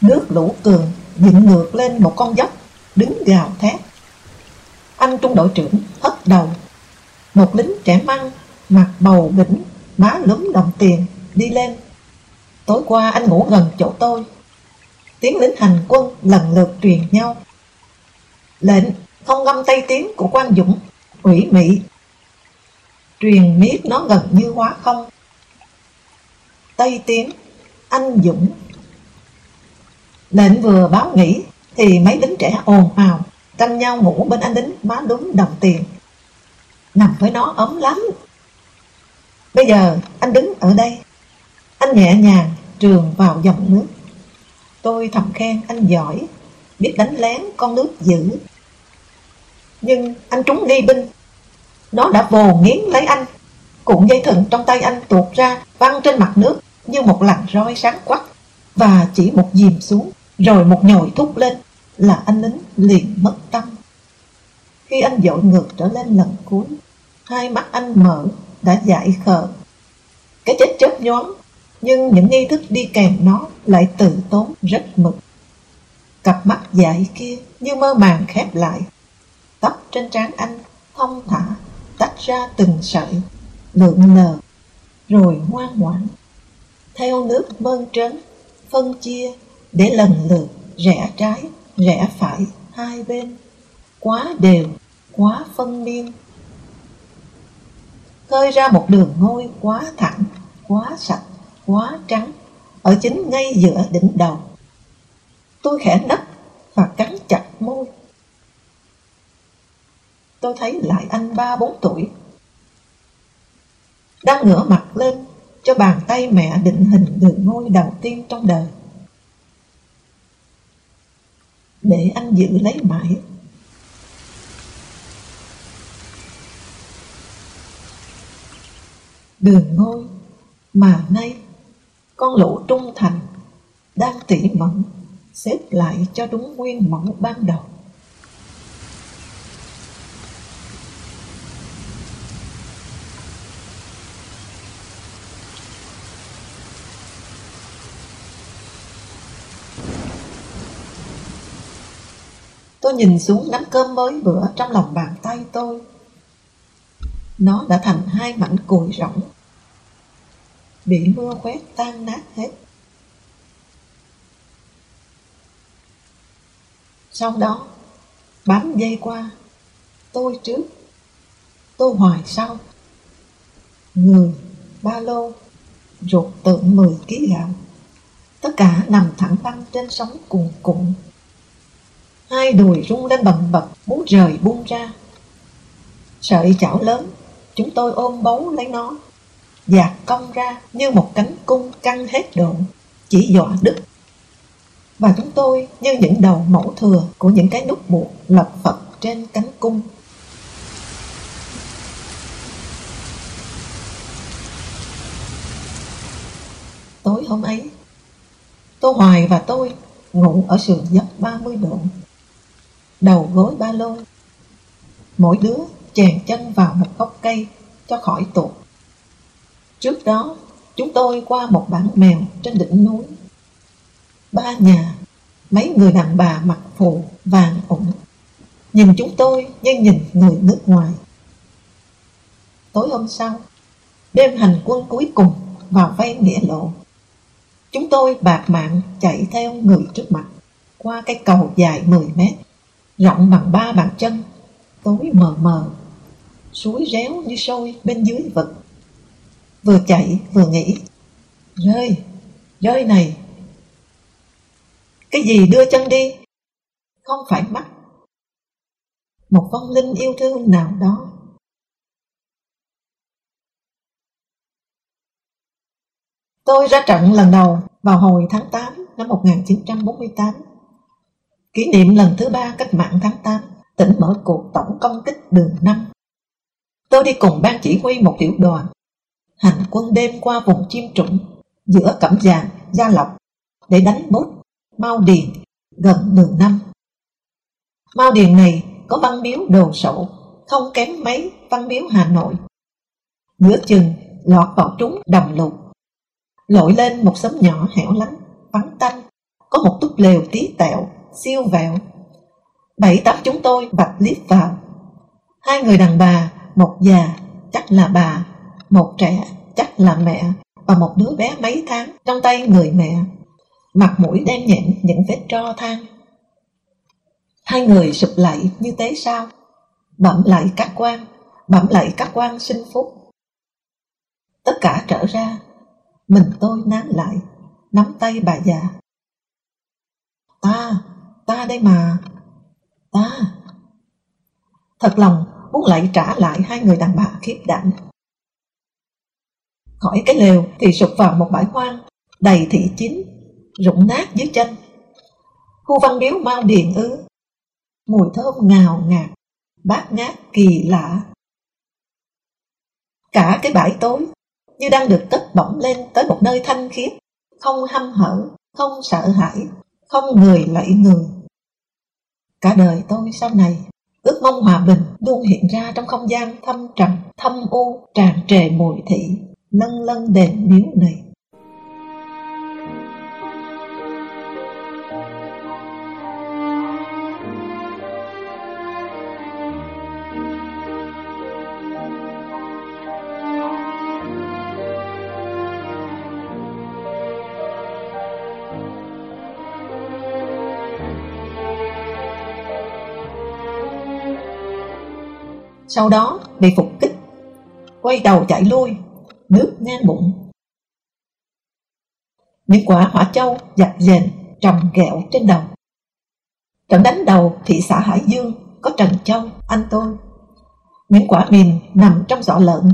Nước lũ cường dựng ngược lên một con dốc, đứng gào thét. Anh trung đội trưởng hất đầu. Một lính trẻ măng, mặt bầu bỉnh, má lúm đồng tiền, đi lên. Tối qua anh ngủ gần chỗ tôi. Tiếng lính hành quân lần lượt truyền nhau. Lệnh không ngâm tây tiếng của quan Dũng, ủy mị. Truyền miết nó gần như hóa không. Tây tiến, anh Dũng. Lệnh vừa báo nghỉ thì mấy lính trẻ ồn ào, tranh nhau ngủ bên anh lính má đúng đồng tiền. Nằm với nó ấm lắm. Bây giờ anh đứng ở đây. Anh nhẹ nhàng trường vào dòng nước. Tôi thầm khen anh giỏi, biết đánh lén con nước dữ. Nhưng anh trúng nghi binh. Nó đã vồ nghiến lấy anh, cuộn dây thừng trong tay anh tuột ra văng trên mặt nước như một làn roi sáng quắc và chỉ một dìm xuống rồi một nhồi thúc lên là anh lính liền mất tâm. Khi anh dội ngược trở lên lần cuối, hai mắt anh mở đã dại khờ. Cái chết chớp nhoáng, nhưng những nghi thức đi kèm nó lại tự tốn rất mực. Cặp mắt dại kia như mơ màng khép lại, tóc trên trán anh thông thả, tách ra từng sợi, lượn lờ, rồi ngoan ngoãn. Theo nước mơn trớn, phân chia để lần lượt rẽ trái rẽ phải hai bên. Quá đều quá phân miên khơi ra một đường ngôi quá thẳng quá sạch quá trắng ở chính ngay giữa đỉnh đầu. Tôi khẽ nấc và cắn chặt môi. Tôi thấy lại anh ba bốn tuổi đang ngửa mặt lên cho bàn tay mẹ định hình đường ngôi đầu tiên trong đời. Để anh giữ lấy mãi. Đường ngôi mà nay con lũ trung thành đang tỉ mẩn xếp lại cho đúng nguyên mẫu ban đầu. Tôi nhìn xuống nắm cơm mới bữa trong lòng bàn tay tôi. Nó đã thành hai mảnh cùi rỗng. Bị mưa quét tan nát hết. Sau đó, bám dây qua, tôi trước, tôi hoài sau. Người, ba lô, ruột tượng 10 ký gạo. Tất cả nằm thẳng băng trên sóng cuồn cuộn hai đùi rung lên bầm bập, muốn rời buông ra. Sợi chảo lớn, chúng tôi ôm bấu lấy nó. Dạt cong ra như một cánh cung căng hết độ chỉ dọa đứt. Và chúng tôi như những đầu mẫu thừa của những cái nút buộc lập phật trên cánh cung. Tối hôm ấy, tô hoài và tôi ngủ ở sườn dốc 30 độ đầu gối ba lô. Mỗi đứa chèn chân vào một gốc cây cho khỏi tụt. Trước đó, chúng tôi qua một bản mèo trên đỉnh núi. Ba nhà, mấy người đàn bà mặc phù vàng ủng. Nhìn chúng tôi như nhìn người nước ngoài. Tối hôm sau, đêm hành quân cuối cùng vào ven nghĩa lộ. Chúng tôi bạc mạng chạy theo người trước mặt qua cái cầu dài 10 mét rộng bằng ba bàn chân, tối mờ mờ, suối réo như sôi bên dưới vực. Vừa chạy vừa nghĩ, rơi, rơi này. Cái gì đưa chân đi? Không phải mắt. Một vong linh yêu thương nào đó. Tôi ra trận lần đầu vào hồi tháng 8 năm 1948 Kỷ niệm lần thứ ba cách mạng tháng 8 tỉnh mở cuộc tổng công kích đường năm. Tôi đi cùng ban chỉ huy một tiểu đoàn, hành quân đêm qua vùng chim trũng giữa Cẩm Giàng, Gia Lộc để đánh bốt Mao Điền gần đường năm. Mao Điền này có văn miếu đồ sộ không kém mấy văn miếu Hà Nội. Giữa chừng lọt vào trúng đầm lục, lội lên một xóm nhỏ hẻo lánh, vắng tanh, có một túp lều tí tẹo, siêu vẹo. Bảy tám chúng tôi bạch liếc vào. Hai người đàn bà, một già, chắc là bà, một trẻ, chắc là mẹ, và một đứa bé mấy tháng trong tay người mẹ. Mặt mũi đen nhẹm những vết tro than. Hai người sụp lại như thế sao? Bẩm lại các quan, bẩm lại các quan sinh phúc. Tất cả trở ra, mình tôi nán lại, nắm tay bà già. Ta, ta đây mà, ta. Thật lòng muốn lại trả lại hai người đàn bà khiếp đảm. Khỏi cái lều thì sụp vào một bãi hoang, đầy thị chín, rụng nát dưới chân. Khu văn biếu mau điện ư, mùi thơm ngào ngạt, bát ngát kỳ lạ. Cả cái bãi tối như đang được cất bổng lên tới một nơi thanh khiết, không hăm hở, không sợ hãi, không người lạy người. Cả đời tôi sau này ước mong hòa bình luôn hiện ra trong không gian thâm trầm, thâm u, tràn trề mùi thị, lân lân đền miếu này. Sau đó bị phục kích, quay đầu chạy lui, nước ngang bụng. Những quả hỏa châu dập dềnh trồng ghẹo trên đầu. Trận đánh đầu thị xã Hải Dương có Trần Châu, anh tôi. Những quả mìn nằm trong giỏ lợn,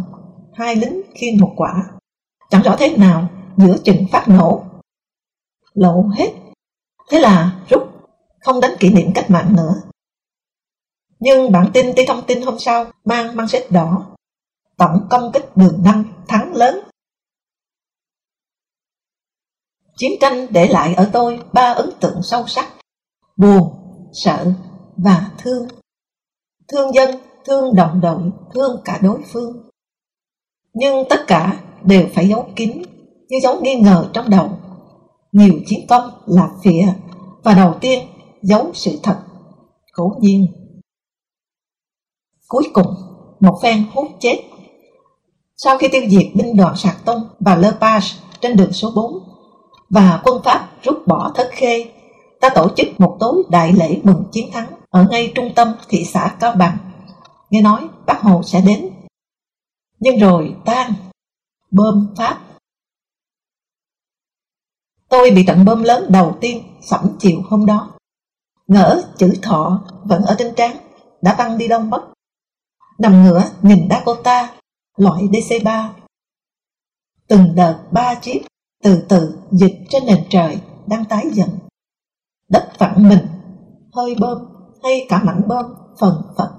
hai lính khiên một quả. Chẳng rõ thế nào giữa chừng phát nổ. Lộ hết. Thế là rút, không đánh kỷ niệm cách mạng nữa. Nhưng bản tin ti thông tin hôm sau mang mang sách đỏ. Tổng công kích đường năm thắng lớn. Chiến tranh để lại ở tôi ba ấn tượng sâu sắc. Buồn, sợ và thương. Thương dân, thương đồng đội, thương cả đối phương. Nhưng tất cả đều phải giấu kín, như giấu nghi ngờ trong đầu. Nhiều chiến công là phịa, và đầu tiên giấu sự thật. Cố nhiên Cuối cùng, một phen hút chết. Sau khi tiêu diệt binh đoàn Sạc Tông và Le Page trên đường số 4 và quân Pháp rút bỏ thất khê, ta tổ chức một tối đại lễ mừng chiến thắng ở ngay trung tâm thị xã Cao Bằng. Nghe nói bác Hồ sẽ đến. Nhưng rồi tan, bơm Pháp. Tôi bị trận bơm lớn đầu tiên sẩm chiều hôm đó. Ngỡ chữ thọ vẫn ở trên trán, đã văng đi đâu mất nằm ngửa nhìn Dakota, loại DC-3. Từng đợt ba chiếc từ từ dịch trên nền trời đang tái dần. Đất phẳng mình, hơi bơm hay cả mảnh bơm phần phật.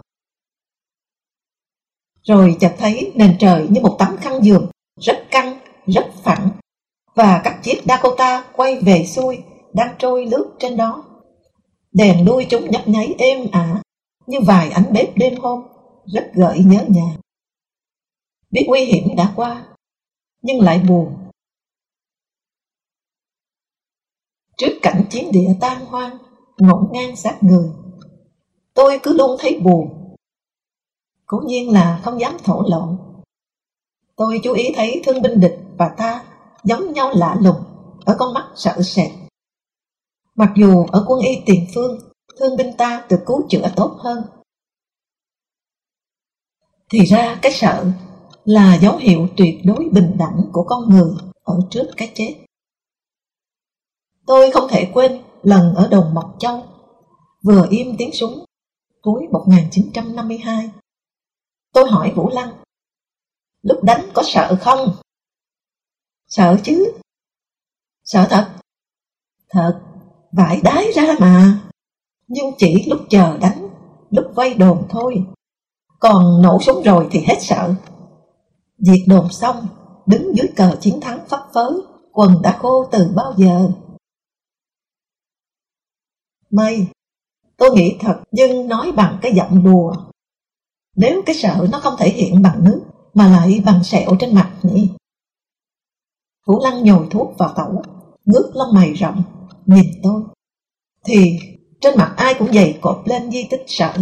Rồi chợt thấy nền trời như một tấm khăn giường, rất căng, rất phẳng, và các chiếc Dakota quay về xuôi, đang trôi lướt trên đó. Đèn đuôi chúng nhấp nháy êm ả, như vài ánh bếp đêm hôm rất gợi nhớ nhà. Biết nguy hiểm đã qua, nhưng lại buồn. Trước cảnh chiến địa tan hoang, ngổn ngang sát người, tôi cứ luôn thấy buồn. Cố nhiên là không dám thổ lộ. Tôi chú ý thấy thương binh địch và ta giống nhau lạ lùng ở con mắt sợ sệt. Mặc dù ở quân y tiền phương, thương binh ta được cứu chữa tốt hơn thì ra cái sợ là dấu hiệu tuyệt đối bình đẳng của con người ở trước cái chết. Tôi không thể quên lần ở Đồng Mộc Châu, vừa im tiếng súng, cuối 1952. Tôi hỏi Vũ Lăng, lúc đánh có sợ không? Sợ chứ. Sợ thật. Thật, vải đái ra mà. Nhưng chỉ lúc chờ đánh, lúc vây đồn thôi. Còn nổ súng rồi thì hết sợ. Diệt đồn xong, đứng dưới cờ chiến thắng phấp phới, quần đã khô từ bao giờ. Mây, tôi nghĩ thật nhưng nói bằng cái giọng đùa. Nếu cái sợ nó không thể hiện bằng nước, mà lại bằng sẹo trên mặt nhỉ? Vũ Lăng nhồi thuốc vào tẩu, ngước lông mày rộng, nhìn tôi. Thì trên mặt ai cũng dày cột lên di tích sợ.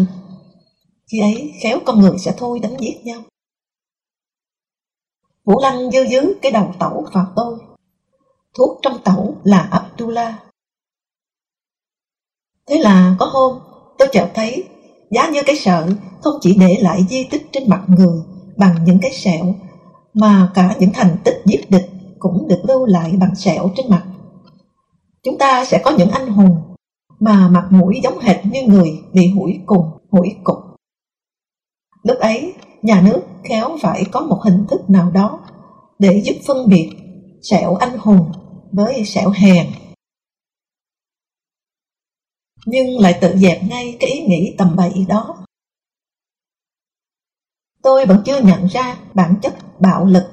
Khi ấy khéo con người sẽ thôi đánh giết nhau. Vũ Lăng dư dứ cái đầu tẩu vào tôi. Thuốc trong tẩu là Abdullah. Thế là có hôm tôi chợt thấy giá như cái sợ không chỉ để lại di tích trên mặt người bằng những cái sẹo mà cả những thành tích giết địch cũng được lưu lại bằng sẹo trên mặt. Chúng ta sẽ có những anh hùng mà mặt mũi giống hệt như người bị hủi cùng, hủi cục. Lúc ấy, nhà nước khéo phải có một hình thức nào đó để giúp phân biệt sẹo anh hùng với sẹo hèn. Nhưng lại tự dẹp ngay cái ý nghĩ tầm bậy đó. Tôi vẫn chưa nhận ra bản chất bạo lực,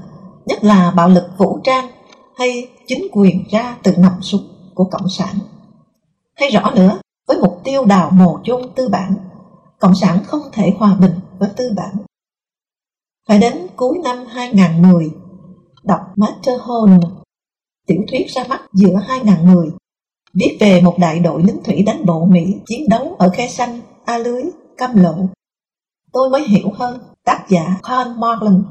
nhất là bạo lực vũ trang hay chính quyền ra từ nằm súng của Cộng sản. Hay rõ nữa, với mục tiêu đào mồ chôn tư bản, Cộng sản không thể hòa bình và tư bản. Phải đến cuối năm 2010, đọc Matterhorn, tiểu thuyết ra mắt giữa 2010, viết về một đại đội lính thủy đánh bộ Mỹ chiến đấu ở khe xanh, A lưới, cam lộ. Tôi mới hiểu hơn tác giả Carl Marland,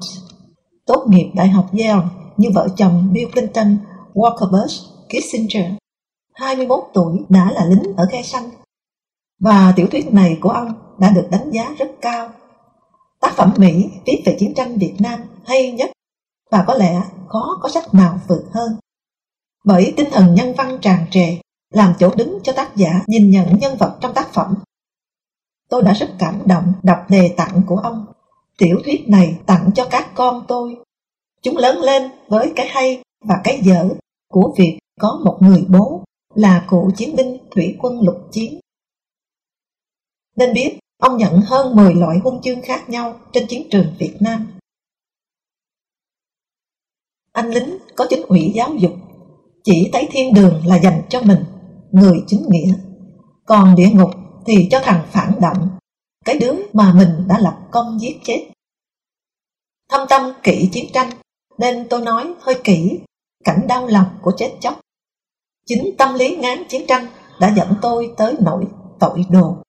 tốt nghiệp Đại học Yale như vợ chồng Bill Clinton, Walker Bush, Kissinger. 21 tuổi đã là lính ở khe xanh. Và tiểu thuyết này của ông đã được đánh giá rất cao. Tác phẩm Mỹ viết về chiến tranh Việt Nam hay nhất, và có lẽ khó có sách nào vượt hơn. Bởi tinh thần nhân văn tràn trề làm chỗ đứng cho tác giả nhìn nhận nhân vật trong tác phẩm. Tôi đã rất cảm động đọc đề tặng của ông. Tiểu thuyết này tặng cho các con tôi. Chúng lớn lên với cái hay và cái dở của việc có một người bố là cựu chiến binh thủy quân lục chiến. Nên biết ông nhận hơn 10 loại huân chương khác nhau trên chiến trường Việt Nam. Anh lính có chính ủy giáo dục, chỉ thấy thiên đường là dành cho mình, người chính nghĩa. Còn địa ngục thì cho thằng phản động, cái đứa mà mình đã lập công giết chết. Thâm tâm kỹ chiến tranh, nên tôi nói hơi kỹ, cảnh đau lòng của chết chóc. Chính tâm lý ngán chiến tranh đã dẫn tôi tới nỗi tội đồ.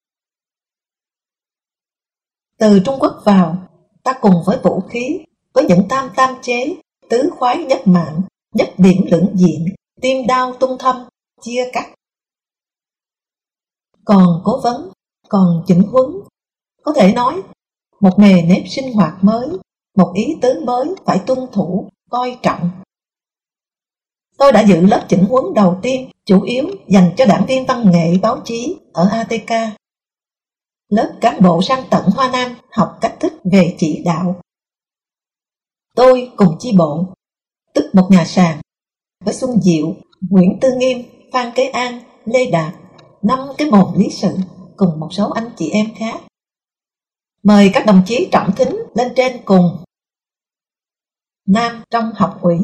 Từ Trung Quốc vào, ta cùng với vũ khí, với những tam tam chế, tứ khoái nhất mạng, nhất điểm lưỡng diện, tim đau tung thâm, chia cắt. Còn cố vấn, còn chỉnh huấn, có thể nói, một nghề nếp sinh hoạt mới, một ý tứ mới phải tuân thủ, coi trọng, Tôi đã dự lớp chỉnh huấn đầu tiên, chủ yếu dành cho đảng viên văn nghệ báo chí ở ATK. Lớp cán bộ sang tận Hoa Nam học cách thức về chỉ đạo. Tôi cùng chi bộ, tức một nhà sàn, với Xuân Diệu, Nguyễn Tư Nghiêm, Phan Kế An, Lê Đạt, năm cái mồm lý sự cùng một số anh chị em khác. Mời các đồng chí trọng thính lên trên cùng. Nam trong học ủy,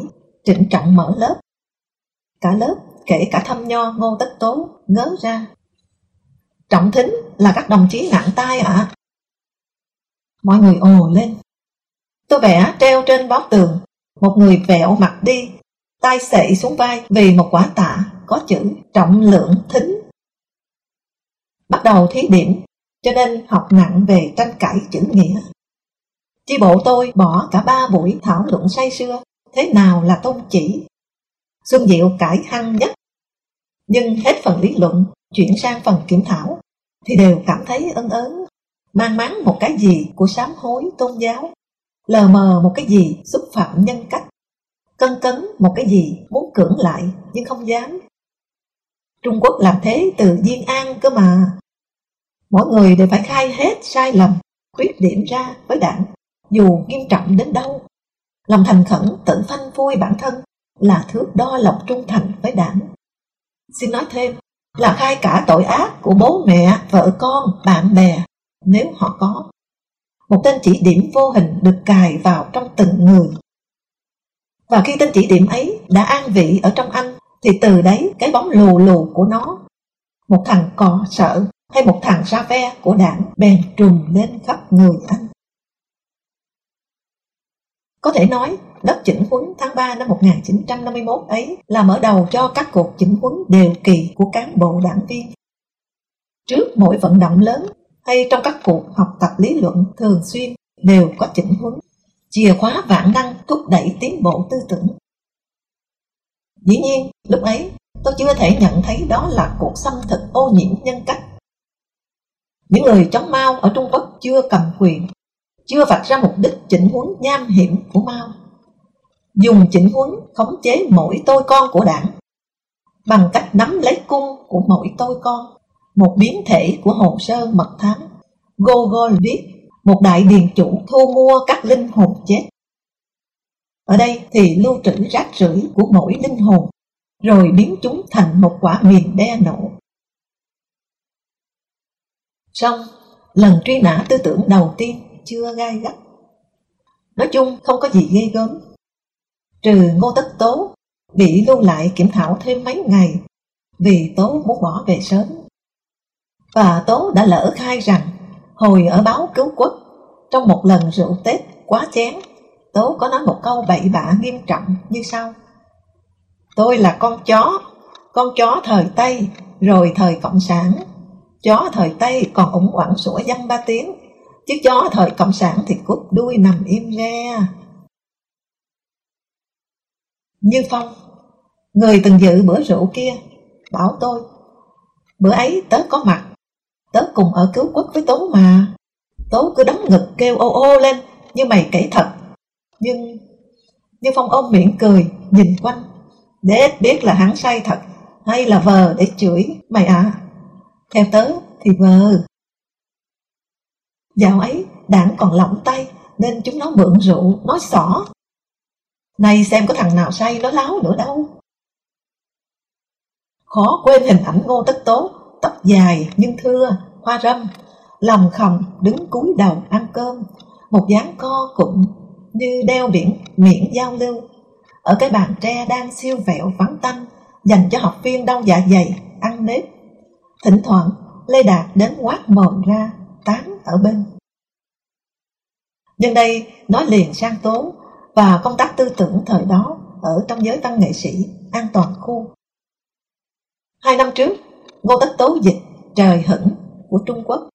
trịnh trọng mở lớp Cả lớp, kể cả thâm nho ngô tất tố, ngớ ra. Trọng thính là các đồng chí nặng tay ạ. À? Mọi người ồ lên. Tôi vẽ treo trên bó tường, một người vẹo mặt đi, tay sệ xuống vai vì một quả tạ có chữ trọng lượng thính. Bắt đầu thí điểm, cho nên học nặng về tranh cãi chữ nghĩa. Chi bộ tôi bỏ cả ba buổi thảo luận say sưa thế nào là tôn chỉ Xuân Diệu cải hăng nhất. Nhưng hết phần lý luận, chuyển sang phần kiểm thảo, thì đều cảm thấy ân ớn, mang máng một cái gì của sám hối tôn giáo, lờ mờ một cái gì xúc phạm nhân cách, cân cấn một cái gì muốn cưỡng lại nhưng không dám. Trung Quốc làm thế từ Diên An cơ mà. Mỗi người đều phải khai hết sai lầm, khuyết điểm ra với đảng, dù nghiêm trọng đến đâu. Lòng thành khẩn tự phanh phui bản thân là thước đo lòng trung thành với đảng. Xin nói thêm là khai cả tội ác của bố mẹ, vợ con, bạn bè, nếu họ có. Một tên chỉ điểm vô hình được cài vào trong từng người. Và khi tên chỉ điểm ấy đã an vị ở trong anh, thì từ đấy cái bóng lù lù của nó, một thằng cò sợ hay một thằng ra ve của đảng bèn trùm lên khắp người anh. Có thể nói, đất chỉnh huấn tháng 3 năm 1951 ấy là mở đầu cho các cuộc chỉnh huấn đều kỳ của cán bộ đảng viên. Trước mỗi vận động lớn hay trong các cuộc học tập lý luận thường xuyên đều có chỉnh huấn, chìa khóa vạn năng thúc đẩy tiến bộ tư tưởng. Dĩ nhiên, lúc ấy tôi chưa thể nhận thấy đó là cuộc xâm thực ô nhiễm nhân cách. Những người chống Mao ở Trung Quốc chưa cầm quyền, chưa vạch ra mục đích chỉnh huấn nham hiểm của Mao. Dùng chỉnh huấn khống chế mỗi tôi con của đảng bằng cách nắm lấy cung của mỗi tôi con một biến thể của hồ sơ mật thám. Gogol viết một đại điền chủ thu mua các linh hồn chết. Ở đây thì lưu trữ rác rưởi của mỗi linh hồn, rồi biến chúng thành một quả miền đe nổ. Xong, lần truy nã tư tưởng đầu tiên chưa gai gắt. Nói chung không có gì ghê gớm. Trừ ngô tất tố, bị lưu lại kiểm thảo thêm mấy ngày, vì tố muốn bỏ về sớm. Và Tố đã lỡ khai rằng, hồi ở báo cứu quốc, trong một lần rượu Tết quá chén, Tố có nói một câu bậy bạ nghiêm trọng như sau. Tôi là con chó Con chó thời Tây, Rồi thời Cộng sản. Chó thời Tây còn ủng quẳng sủa dăm ba tiếng, Chứ chó thời Cộng sản thì cút đuôi nằm im re như Phong, Người từng dự bữa rượu kia, Bảo tôi, Bữa ấy tớ có mặt, Tớ cùng ở cứu quốc với Tố mà. Tố cứ đấm ngực kêu ô ô lên, Như mày kể thật. Nhưng Như Phong ôm miệng cười, Nhìn quanh Để biết là hắn say thật, Hay là vờ để chửi mày à Theo tớ thì vờ. Dạo ấy, đảng còn lỏng tay, Nên chúng nó mượn rượu, Nói xỏ nay xem có thằng nào say nó láo nữa đâu Khó quên hình ảnh ngô tất tố tóc dài nhưng thưa, hoa râm, lòng khòng đứng cúi đầu ăn cơm, một dáng co cụm như đeo biển miệng giao lưu. Ở cái bàn tre đang siêu vẹo vắng tanh, dành cho học viên đau dạ dày, ăn nếp. Thỉnh thoảng, Lê Đạt đến quát mồm ra, tán ở bên. nhưng đây nói liền sang tố và công tác tư tưởng thời đó ở trong giới văn nghệ sĩ an toàn khu. Hai năm trước, Ngô Tất Tố dịch Trời hững của Trung Quốc.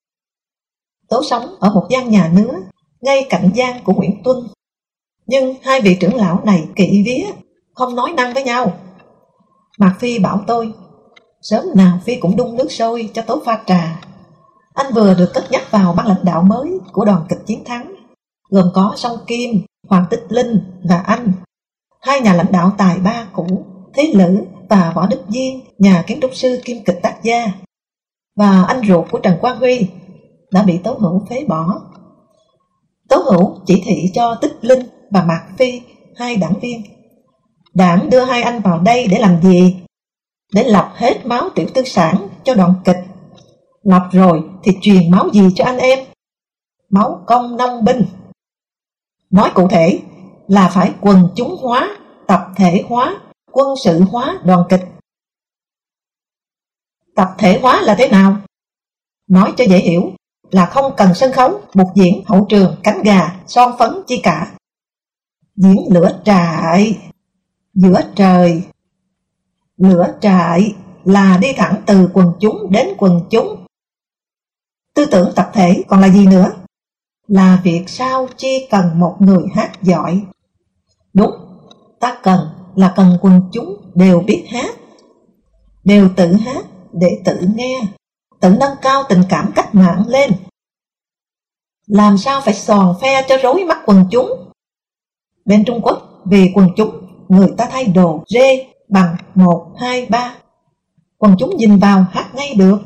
Tố sống ở một gian nhà nứa ngay cạnh gian của Nguyễn Tuân. Nhưng hai vị trưởng lão này kỵ vía, không nói năng với nhau. Mạc Phi bảo tôi, sớm nào Phi cũng đun nước sôi cho Tố pha trà. Anh vừa được cất nhắc vào ban lãnh đạo mới của đoàn kịch chiến thắng, gồm có Song Kim, Hoàng Tích Linh và anh, hai nhà lãnh đạo tài ba cũ, Thế Lữ và Võ Đức Diên, nhà kiến trúc sư kim kịch tác gia, và anh ruột của Trần Quang Huy đã bị Tố Hữu phế bỏ. Tố Hữu chỉ thị cho Tích Linh và Mạc Phi, hai đảng viên. Đảng đưa hai anh vào đây để làm gì? Để lọc hết máu tiểu tư sản cho đoạn kịch. Lọc rồi thì truyền máu gì cho anh em? Máu công nông binh. Nói cụ thể là phải quần chúng hóa, tập thể hóa quân sự hóa đoàn kịch. Tập thể hóa là thế nào? Nói cho dễ hiểu là không cần sân khấu, bục diễn, hậu trường, cánh gà, son phấn chi cả. Diễn lửa trại, giữa trời. Lửa trại là đi thẳng từ quần chúng đến quần chúng. Tư tưởng tập thể còn là gì nữa? Là việc sao chi cần một người hát giỏi. Đúng, ta cần là cần quần chúng đều biết hát, đều tự hát để tự nghe, tự nâng cao tình cảm cách mạng lên. Làm sao phải sòn phe cho rối mắt quần chúng? Bên Trung Quốc, vì quần chúng, người ta thay đồ rê bằng 1, 2, 3. Quần chúng nhìn vào hát ngay được.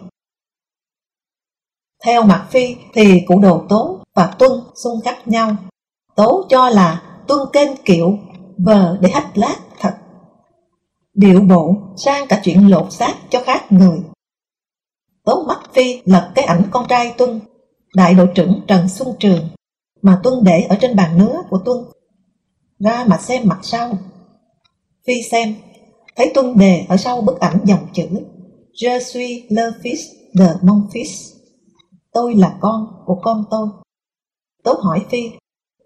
Theo Mạc Phi thì cụ đồ tố và tuân xung khắc nhau. Tố cho là tuân kênh kiệu vờ để hách lát thật. Điệu bộ sang cả chuyện lột xác cho khác người. Tố mắt Phi lật cái ảnh con trai Tuân, đại đội trưởng Trần Xuân Trường mà Tuân để ở trên bàn nứa của Tuân. Ra mà xem mặt sau. Phi xem, thấy Tuân đề ở sau bức ảnh dòng chữ Je suis le fils de mon fils. Tôi là con của con tôi. Tố hỏi Phi,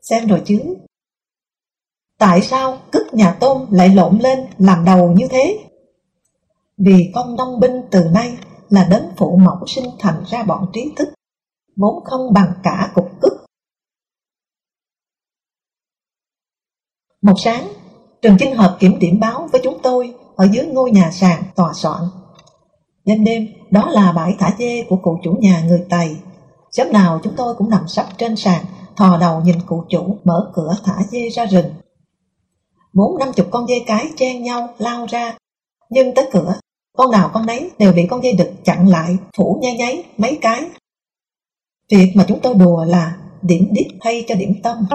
xem rồi chứ. Tại sao cức nhà tôn lại lộn lên làm đầu như thế? Vì con nông binh từ nay là đến phụ mẫu sinh thành ra bọn trí thức, vốn không bằng cả cục cức. Một sáng, Trần Chinh Hợp kiểm điểm báo với chúng tôi ở dưới ngôi nhà sàn tòa soạn. Đêm đêm, đó là bãi thả dê của cụ chủ nhà người Tày. Sớm nào chúng tôi cũng nằm sắp trên sàn, thò đầu nhìn cụ chủ mở cửa thả dê ra rừng. Bốn năm chục con dê cái chen nhau lao ra, nhưng tới cửa, con nào con nấy đều bị con dê đực chặn lại, phủ nháy nháy mấy cái. Việc mà chúng tôi đùa là điểm đít thay cho điểm tâm.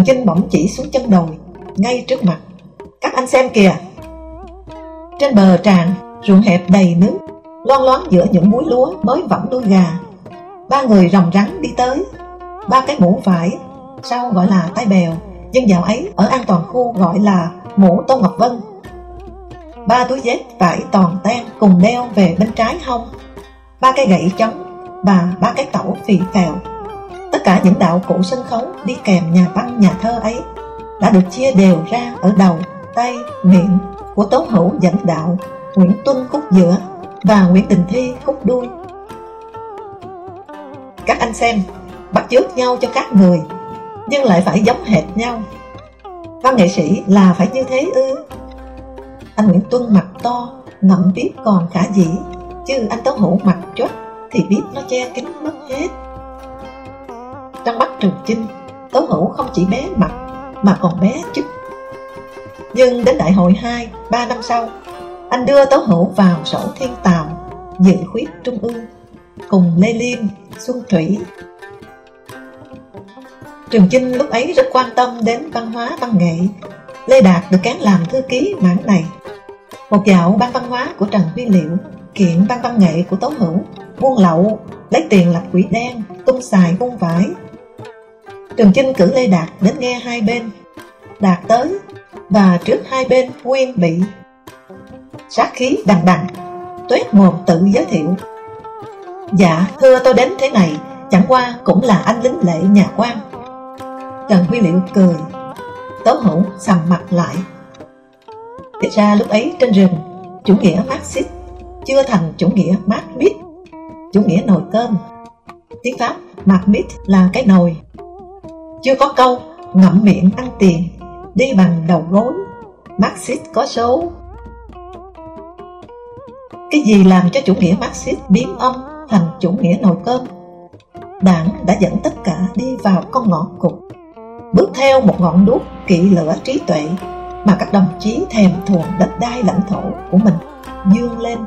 Trường Chinh bỗng chỉ xuống chân đồi, ngay trước mặt. Các anh xem kìa! Trên bờ tràn, ruộng hẹp đầy nước, loan loáng giữa những búi lúa mới vẫm đuôi gà. Ba người rồng rắn đi tới, ba cái mũ vải, sau gọi là tay bèo, nhưng dạo ấy ở an toàn khu gọi là mũ Tô Ngọc Vân. Ba túi dép vải toàn ten cùng đeo về bên trái hông, ba cái gậy trống và ba cái tẩu phì phèo cả những đạo cụ sân khấu đi kèm nhà văn nhà thơ ấy đã được chia đều ra ở đầu, tay, miệng của Tố Hữu dẫn đạo, Nguyễn Tuân khúc giữa và Nguyễn Đình Thi khúc đuôi. Các anh xem, bắt chước nhau cho các người, nhưng lại phải giống hệt nhau. Văn nghệ sĩ là phải như thế ư? Anh Nguyễn Tuân mặt to, ngậm biết còn khả dĩ, chứ anh Tố Hữu mặt chốt thì biết nó che kính mất hết. Trong mắt Trường Chinh, Tố Hữu không chỉ bé mặt mà còn bé chức. Nhưng đến đại hội 2, 3 năm sau, anh đưa Tố Hữu vào sổ thiên tàu, dự khuyết trung ương, cùng Lê Liêm, Xuân Thủy. Trường Chinh lúc ấy rất quan tâm đến văn hóa văn nghệ. Lê Đạt được cán làm thư ký mảng này. Một dạo ban văn hóa của Trần Huy Liệu, kiện ban văn nghệ của Tố Hữu, buôn lậu, lấy tiền lập quỹ đen, tung xài vung vải, Trần Chinh cử Lê Đạt đến nghe hai bên. Đạt tới Và trước hai bên Nguyên bị. Sát khí đằng đằng Tuyết mồm tự giới thiệu. Dạ thưa tôi đến thế này, Chẳng qua cũng là anh lính lệ nhà quan. Trần Huy Liệu cười, Tấu hữu sầm mặt lại. Thật ra lúc ấy trên rừng, Chủ nghĩa Marxist Chưa thành chủ nghĩa Marxist Chủ nghĩa nồi cơm. Tiếng Pháp Marxist là cái nồi chưa có câu, ngậm miệng ăn tiền. Đi bằng đầu gối Marxist có số. Cái gì làm cho chủ nghĩa Marxist biến âm thành chủ nghĩa nồi cơm? Đảng đã dẫn tất cả đi vào con ngõ cụt. Bước theo một ngọn đuốc kỵ lửa trí tuệ Mà các đồng chí thèm thuồng đất đai lãnh thổ của mình dương lên.